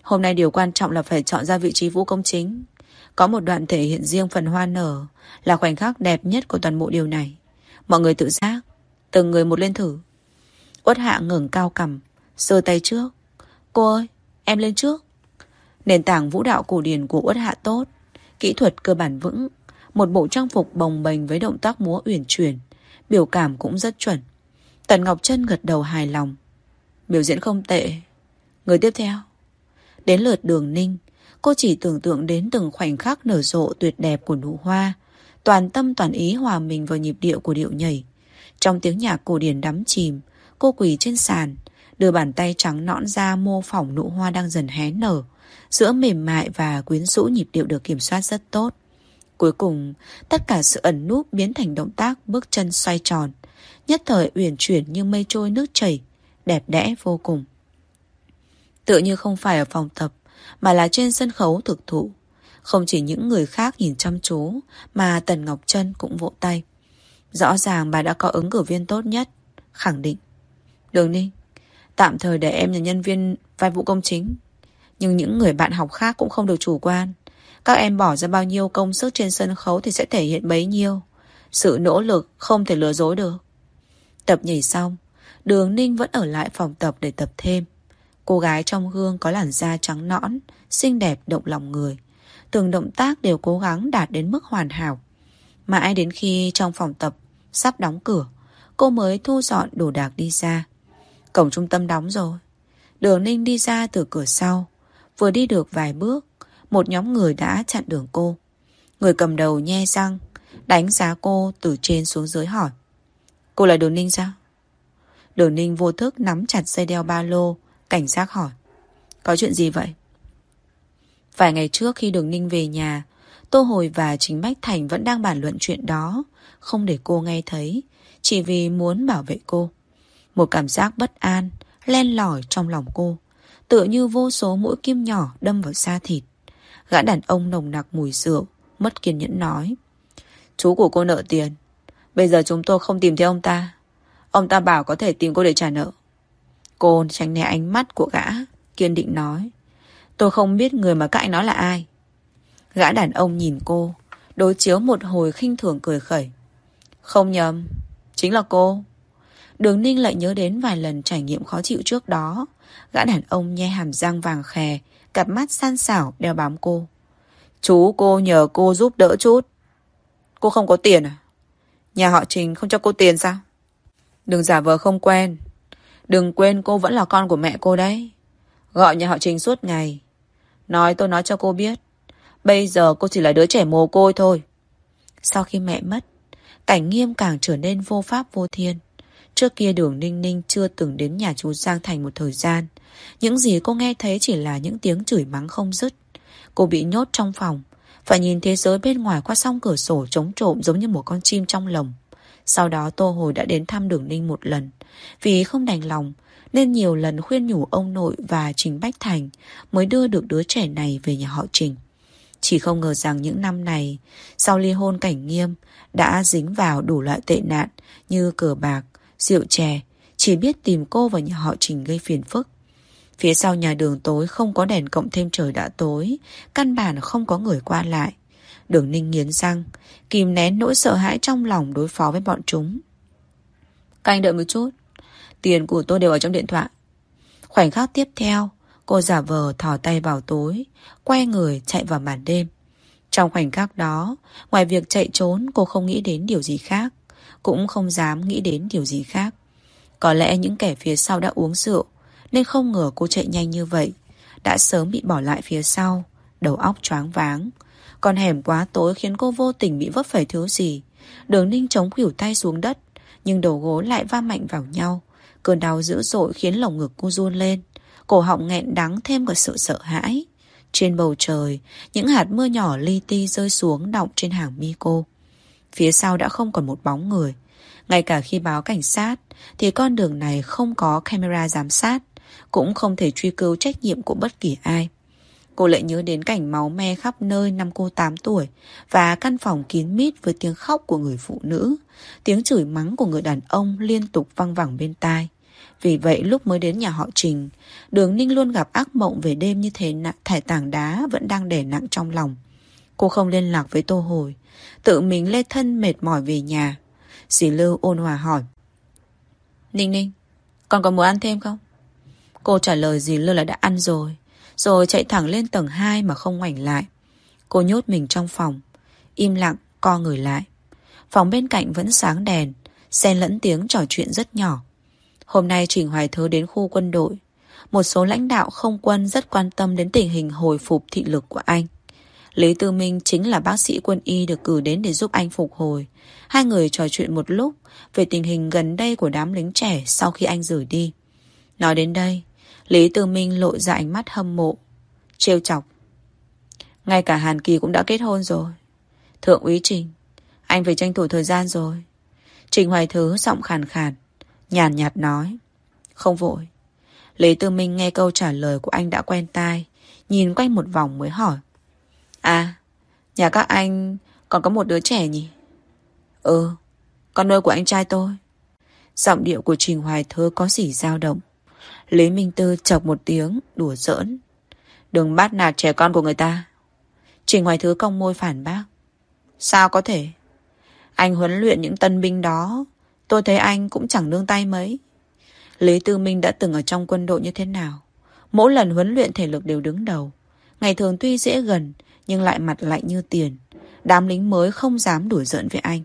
Hôm nay điều quan trọng là phải chọn ra vị trí vũ công chính. Có một đoạn thể hiện riêng phần hoa nở là khoảnh khắc đẹp nhất của toàn bộ điều này. Mọi người tự giác, từng người một lên thử. Uất hạ ngẩng cao cầm, sơ tay trước. Cô ơi, em lên trước. Nền tảng vũ đạo cổ điển của Uất hạ tốt, kỹ thuật cơ bản vững, một bộ trang phục bồng bềnh với động tác múa uyển chuyển, biểu cảm cũng rất chuẩn. Tần Ngọc Trân gật đầu hài lòng. Biểu diễn không tệ. Người tiếp theo. Đến lượt đường ninh, cô chỉ tưởng tượng đến từng khoảnh khắc nở rộ tuyệt đẹp của nụ hoa, toàn tâm toàn ý hòa mình vào nhịp điệu của điệu nhảy. Trong tiếng nhạc cổ điển đắm chìm, cô quỳ trên sàn, đưa bàn tay trắng nõn ra mô phỏng nụ hoa đang dần hé nở, giữa mềm mại và quyến rũ nhịp điệu được kiểm soát rất tốt. Cuối cùng, tất cả sự ẩn núp biến thành động tác bước chân xoay tròn, nhất thời uyển chuyển như mây trôi nước chảy, đẹp đẽ vô cùng. Tự như không phải ở phòng tập, mà là trên sân khấu thực thụ. Không chỉ những người khác nhìn chăm chú, mà Tần Ngọc Trân cũng vỗ tay. Rõ ràng bà đã có ứng cử viên tốt nhất, khẳng định. Đường Ninh, tạm thời để em là nhân viên vai vụ công chính. Nhưng những người bạn học khác cũng không được chủ quan. Các em bỏ ra bao nhiêu công sức trên sân khấu thì sẽ thể hiện bấy nhiêu. Sự nỗ lực không thể lừa dối được. Tập nhảy xong, Đường Ninh vẫn ở lại phòng tập để tập thêm. Cô gái trong gương có làn da trắng nõn, xinh đẹp động lòng người. Từng động tác đều cố gắng đạt đến mức hoàn hảo. Mãi đến khi trong phòng tập sắp đóng cửa, cô mới thu dọn đồ đạc đi ra. Cổng trung tâm đóng rồi. Đường Ninh đi ra từ cửa sau. Vừa đi được vài bước, một nhóm người đã chặn đường cô. Người cầm đầu nhe răng, đánh giá cô từ trên xuống dưới hỏi. Cô là Đường Ninh sao? Đường Ninh vô thức nắm chặt dây đeo ba lô, cảnh giác hỏi. Có chuyện gì vậy? Vài ngày trước khi Đường Ninh về nhà, Tô Hồi và Chính Bách Thành vẫn đang bàn luận chuyện đó, không để cô nghe thấy, chỉ vì muốn bảo vệ cô. Một cảm giác bất an, len lỏi trong lòng cô, tựa như vô số mũi kim nhỏ đâm vào da thịt. Gã đàn ông nồng nặc mùi rượu, mất kiên nhẫn nói. Chú của cô nợ tiền. Bây giờ chúng tôi không tìm thấy ông ta. Ông ta bảo có thể tìm cô để trả nợ. Cô tránh né ánh mắt của gã, kiên định nói. Tôi không biết người mà các anh nói là ai. Gã đàn ông nhìn cô, đối chiếu một hồi khinh thường cười khẩy. Không nhầm, chính là cô. Đường Ninh lại nhớ đến vài lần trải nghiệm khó chịu trước đó. Gã đàn ông nhe hàm răng vàng khè, cặp mắt san xảo đeo bám cô. Chú cô nhờ cô giúp đỡ chút. Cô không có tiền à? Nhà họ Trình không cho cô tiền sao? Đừng giả vờ không quen. Đừng quên cô vẫn là con của mẹ cô đấy. Gọi nhà họ Trình suốt ngày. Nói tôi nói cho cô biết. Bây giờ cô chỉ là đứa trẻ mồ côi thôi. Sau khi mẹ mất, cảnh nghiêm càng trở nên vô pháp vô thiên. Trước kia đường Ninh Ninh chưa từng đến nhà chú Giang Thành một thời gian. Những gì cô nghe thấy chỉ là những tiếng chửi mắng không dứt. Cô bị nhốt trong phòng, phải nhìn thế giới bên ngoài qua song cửa sổ trống trộm giống như một con chim trong lồng. Sau đó Tô Hồi đã đến thăm đường Ninh một lần. Vì không đành lòng, nên nhiều lần khuyên nhủ ông nội và Trình Bách Thành mới đưa được đứa trẻ này về nhà họ Trình. Chỉ không ngờ rằng những năm này, sau ly hôn cảnh nghiêm, đã dính vào đủ loại tệ nạn như cờ bạc, rượu chè, chỉ biết tìm cô và nhà họ Trình gây phiền phức. Phía sau nhà đường tối không có đèn cộng thêm trời đã tối, căn bản không có người qua lại. Đường ninh nghiến răng, kìm nén nỗi sợ hãi trong lòng đối phó với bọn chúng. Các anh đợi một chút, tiền của tôi đều ở trong điện thoại. Khoảnh khắc tiếp theo, Cô giả vờ thò tay vào túi, quay người chạy vào màn đêm. Trong khoảnh khắc đó, ngoài việc chạy trốn cô không nghĩ đến điều gì khác, cũng không dám nghĩ đến điều gì khác. Có lẽ những kẻ phía sau đã uống rượu, nên không ngờ cô chạy nhanh như vậy. Đã sớm bị bỏ lại phía sau, đầu óc choáng váng. Còn hẻm quá tối khiến cô vô tình bị vấp phải thứ gì. Đường ninh chống khỉu tay xuống đất, nhưng đầu gối lại va mạnh vào nhau. Cơn đau dữ dội khiến lồng ngực cô run lên. Cổ họng nghẹn đắng thêm cả sự sợ hãi. Trên bầu trời, những hạt mưa nhỏ li ti rơi xuống đọng trên hàng mi cô. Phía sau đã không còn một bóng người. Ngay cả khi báo cảnh sát, thì con đường này không có camera giám sát, cũng không thể truy cứu trách nhiệm của bất kỳ ai. Cô lại nhớ đến cảnh máu me khắp nơi năm cô 8 tuổi và căn phòng kín mít với tiếng khóc của người phụ nữ, tiếng chửi mắng của người đàn ông liên tục văng vẳng bên tai. Vì vậy lúc mới đến nhà họ Trình, Đường Ninh luôn gặp ác mộng về đêm như thế nặng thải tảng đá vẫn đang đè nặng trong lòng. Cô không liên lạc với Tô Hồi, tự mình lê thân mệt mỏi về nhà. Dì Lưu ôn hòa hỏi. Ninh Ninh, còn có muốn ăn thêm không? Cô trả lời dì Lưu là đã ăn rồi, rồi chạy thẳng lên tầng 2 mà không ngoảnh lại. Cô nhốt mình trong phòng, im lặng co người lại. Phòng bên cạnh vẫn sáng đèn, xen lẫn tiếng trò chuyện rất nhỏ. Hôm nay Trình Hoài Thứ đến khu quân đội. Một số lãnh đạo không quân rất quan tâm đến tình hình hồi phục thị lực của anh. Lý Tư Minh chính là bác sĩ quân y được cử đến để giúp anh phục hồi. Hai người trò chuyện một lúc về tình hình gần đây của đám lính trẻ sau khi anh rời đi. Nói đến đây, Lý Tư Minh lộ ra ánh mắt hâm mộ, trêu chọc. Ngay cả Hàn Kỳ cũng đã kết hôn rồi. Thượng úy Trình, anh phải tranh thủ thời gian rồi. Trình Hoài Thứ giọng khàn khàn, nhàn nhạt nói. Không vội. Lý Tư Minh nghe câu trả lời của anh đã quen tai, nhìn quanh một vòng mới hỏi. À, nhà các anh còn có một đứa trẻ nhỉ? Ừ, con nuôi của anh trai tôi. Giọng điệu của Trình Hoài Thơ có gì dao động. Lý Minh Tư chọc một tiếng, đùa giỡn. Đừng bắt nạt trẻ con của người ta. Trình Hoài Thứ cong môi phản bác. Sao có thể? Anh huấn luyện những tân binh đó, tôi thấy anh cũng chẳng nương tay mấy. Lý Tư Minh đã từng ở trong quân đội như thế nào? Mỗi lần huấn luyện thể lực đều đứng đầu. Ngày thường tuy dễ gần, nhưng lại mặt lạnh như tiền. Đám lính mới không dám đuổi giận với anh.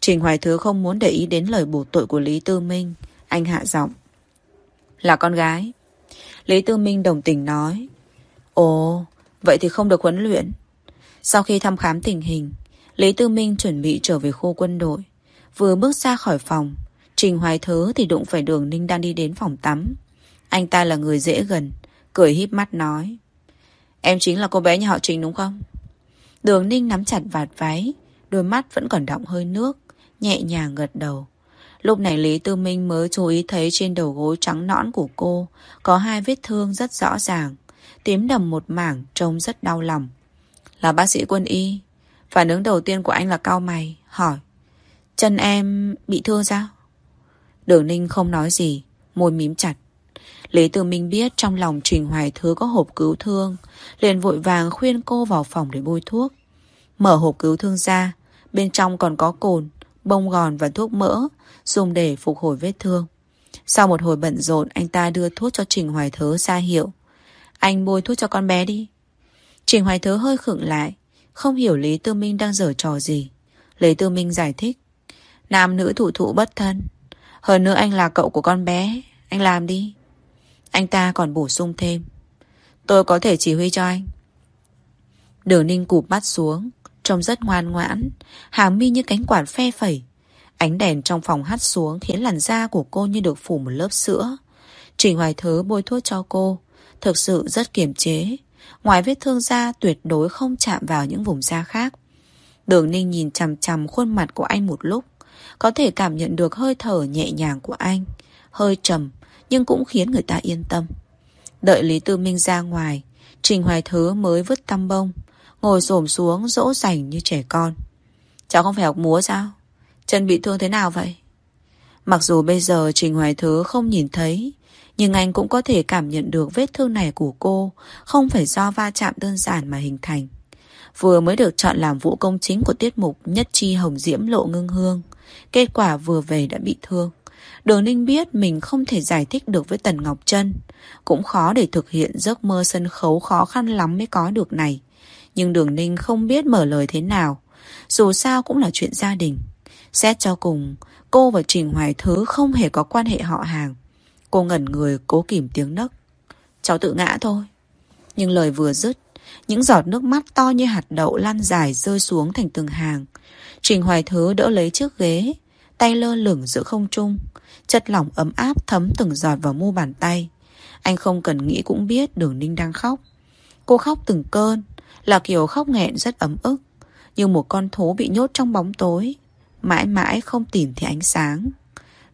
Trình Hoài Thứ không muốn để ý đến lời bổ tội của Lý Tư Minh. Anh hạ giọng. Là con gái. Lý Tư Minh đồng tình nói. Ồ, vậy thì không được huấn luyện. Sau khi thăm khám tình hình, Lý Tư Minh chuẩn bị trở về khu quân đội. Vừa bước ra khỏi phòng, Trình Hoài Thứ thì đụng phải đường Ninh đang đi đến phòng tắm. Anh ta là người dễ gần, cười híp mắt nói. Em chính là cô bé nhà họ Trình đúng không? Đường Ninh nắm chặt vạt váy, đôi mắt vẫn còn đọng hơi nước, nhẹ nhàng gật đầu. Lúc này Lý Tư Minh mới chú ý thấy trên đầu gối trắng nõn của cô có hai vết thương rất rõ ràng, tím đầm một mảng trông rất đau lòng. Là bác sĩ quân y, phản ứng đầu tiên của anh là cao mày, hỏi Chân em bị thương sao? Đường Ninh không nói gì, môi mím chặt. Lý Tư Minh biết trong lòng Trình Hoài Thứ có hộp cứu thương, liền vội vàng khuyên cô vào phòng để bôi thuốc. Mở hộp cứu thương ra, bên trong còn có cồn, bông gòn và thuốc mỡ, dùng để phục hồi vết thương. Sau một hồi bận rộn, anh ta đưa thuốc cho Trình Hoài Thứ ra hiệu. Anh bôi thuốc cho con bé đi. Trình Hoài Thứ hơi khựng lại, không hiểu Lý Tư Minh đang dở trò gì. Lý Tư Minh giải thích. Nam nữ thủ thụ bất thân. Hơn nữa anh là cậu của con bé. Anh làm đi. Anh ta còn bổ sung thêm. Tôi có thể chỉ huy cho anh. Đường ninh cụp mắt xuống, trông rất ngoan ngoãn, hàng mi như cánh quạt phe phẩy. Ánh đèn trong phòng hắt xuống khiến làn da của cô như được phủ một lớp sữa. Trình Hoài Thứ bôi thuốc cho cô, thực sự rất kiềm chế. Ngoài vết thương da tuyệt đối không chạm vào những vùng da khác. Đường Ninh nhìn chằm chằm khuôn mặt của anh một lúc, có thể cảm nhận được hơi thở nhẹ nhàng của anh, hơi trầm, nhưng cũng khiến người ta yên tâm. Đợi Lý Tư Minh ra ngoài, Trình Hoài Thứ mới vứt tăm bông, ngồi xổm xuống dỗ dành như trẻ con. Cháu không phải học múa sao? Chân bị thương thế nào vậy? Mặc dù bây giờ Trình Hoài Thứ không nhìn thấy, nhưng anh cũng có thể cảm nhận được vết thương này của cô không phải do va chạm đơn giản mà hình thành. Vừa mới được chọn làm vũ công chính của tiết mục Nhất Chi Hồng Diễm Lộ Ngưng Hương. Kết quả vừa về đã bị thương, Đường Ninh biết mình không thể giải thích được với Tần Ngọc Trân, cũng khó để thực hiện giấc mơ sân khấu khó khăn lắm mới có được này. Nhưng Đường Ninh không biết mở lời thế nào, dù sao cũng là chuyện gia đình. Xét cho cùng, cô và Trình Hoài Thứ không hề có quan hệ họ hàng. Cô ngẩn người cố kìm tiếng nấc. Cháu tự ngã thôi. Nhưng lời vừa dứt, những giọt nước mắt to như hạt đậu lan dài rơi xuống thành từng hàng. Trình Hoài Thứ đỡ lấy chiếc ghế, tay lơ lửng giữa không trung. Chất lỏng ấm áp thấm từng giọt vào mu bàn tay. Anh không cần nghĩ cũng biết đường ninh đang khóc. Cô khóc từng cơn, là kiểu khóc nghẹn rất ấm ức. Như một con thú bị nhốt trong bóng tối, mãi mãi không tìm thấy ánh sáng.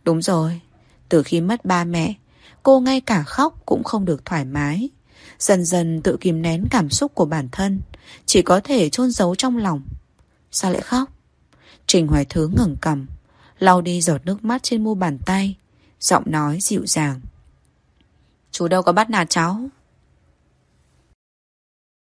Đúng rồi, từ khi mất ba mẹ, cô ngay cả khóc cũng không được thoải mái. Dần dần tự kìm nén cảm xúc của bản thân, chỉ có thể chôn giấu trong lòng. Sao lại khóc? Trình Hoài Thứ ngẩng cầm, lau đi giọt nước mắt trên mu bàn tay, giọng nói dịu dàng. Chú đâu có bắt nạt cháu.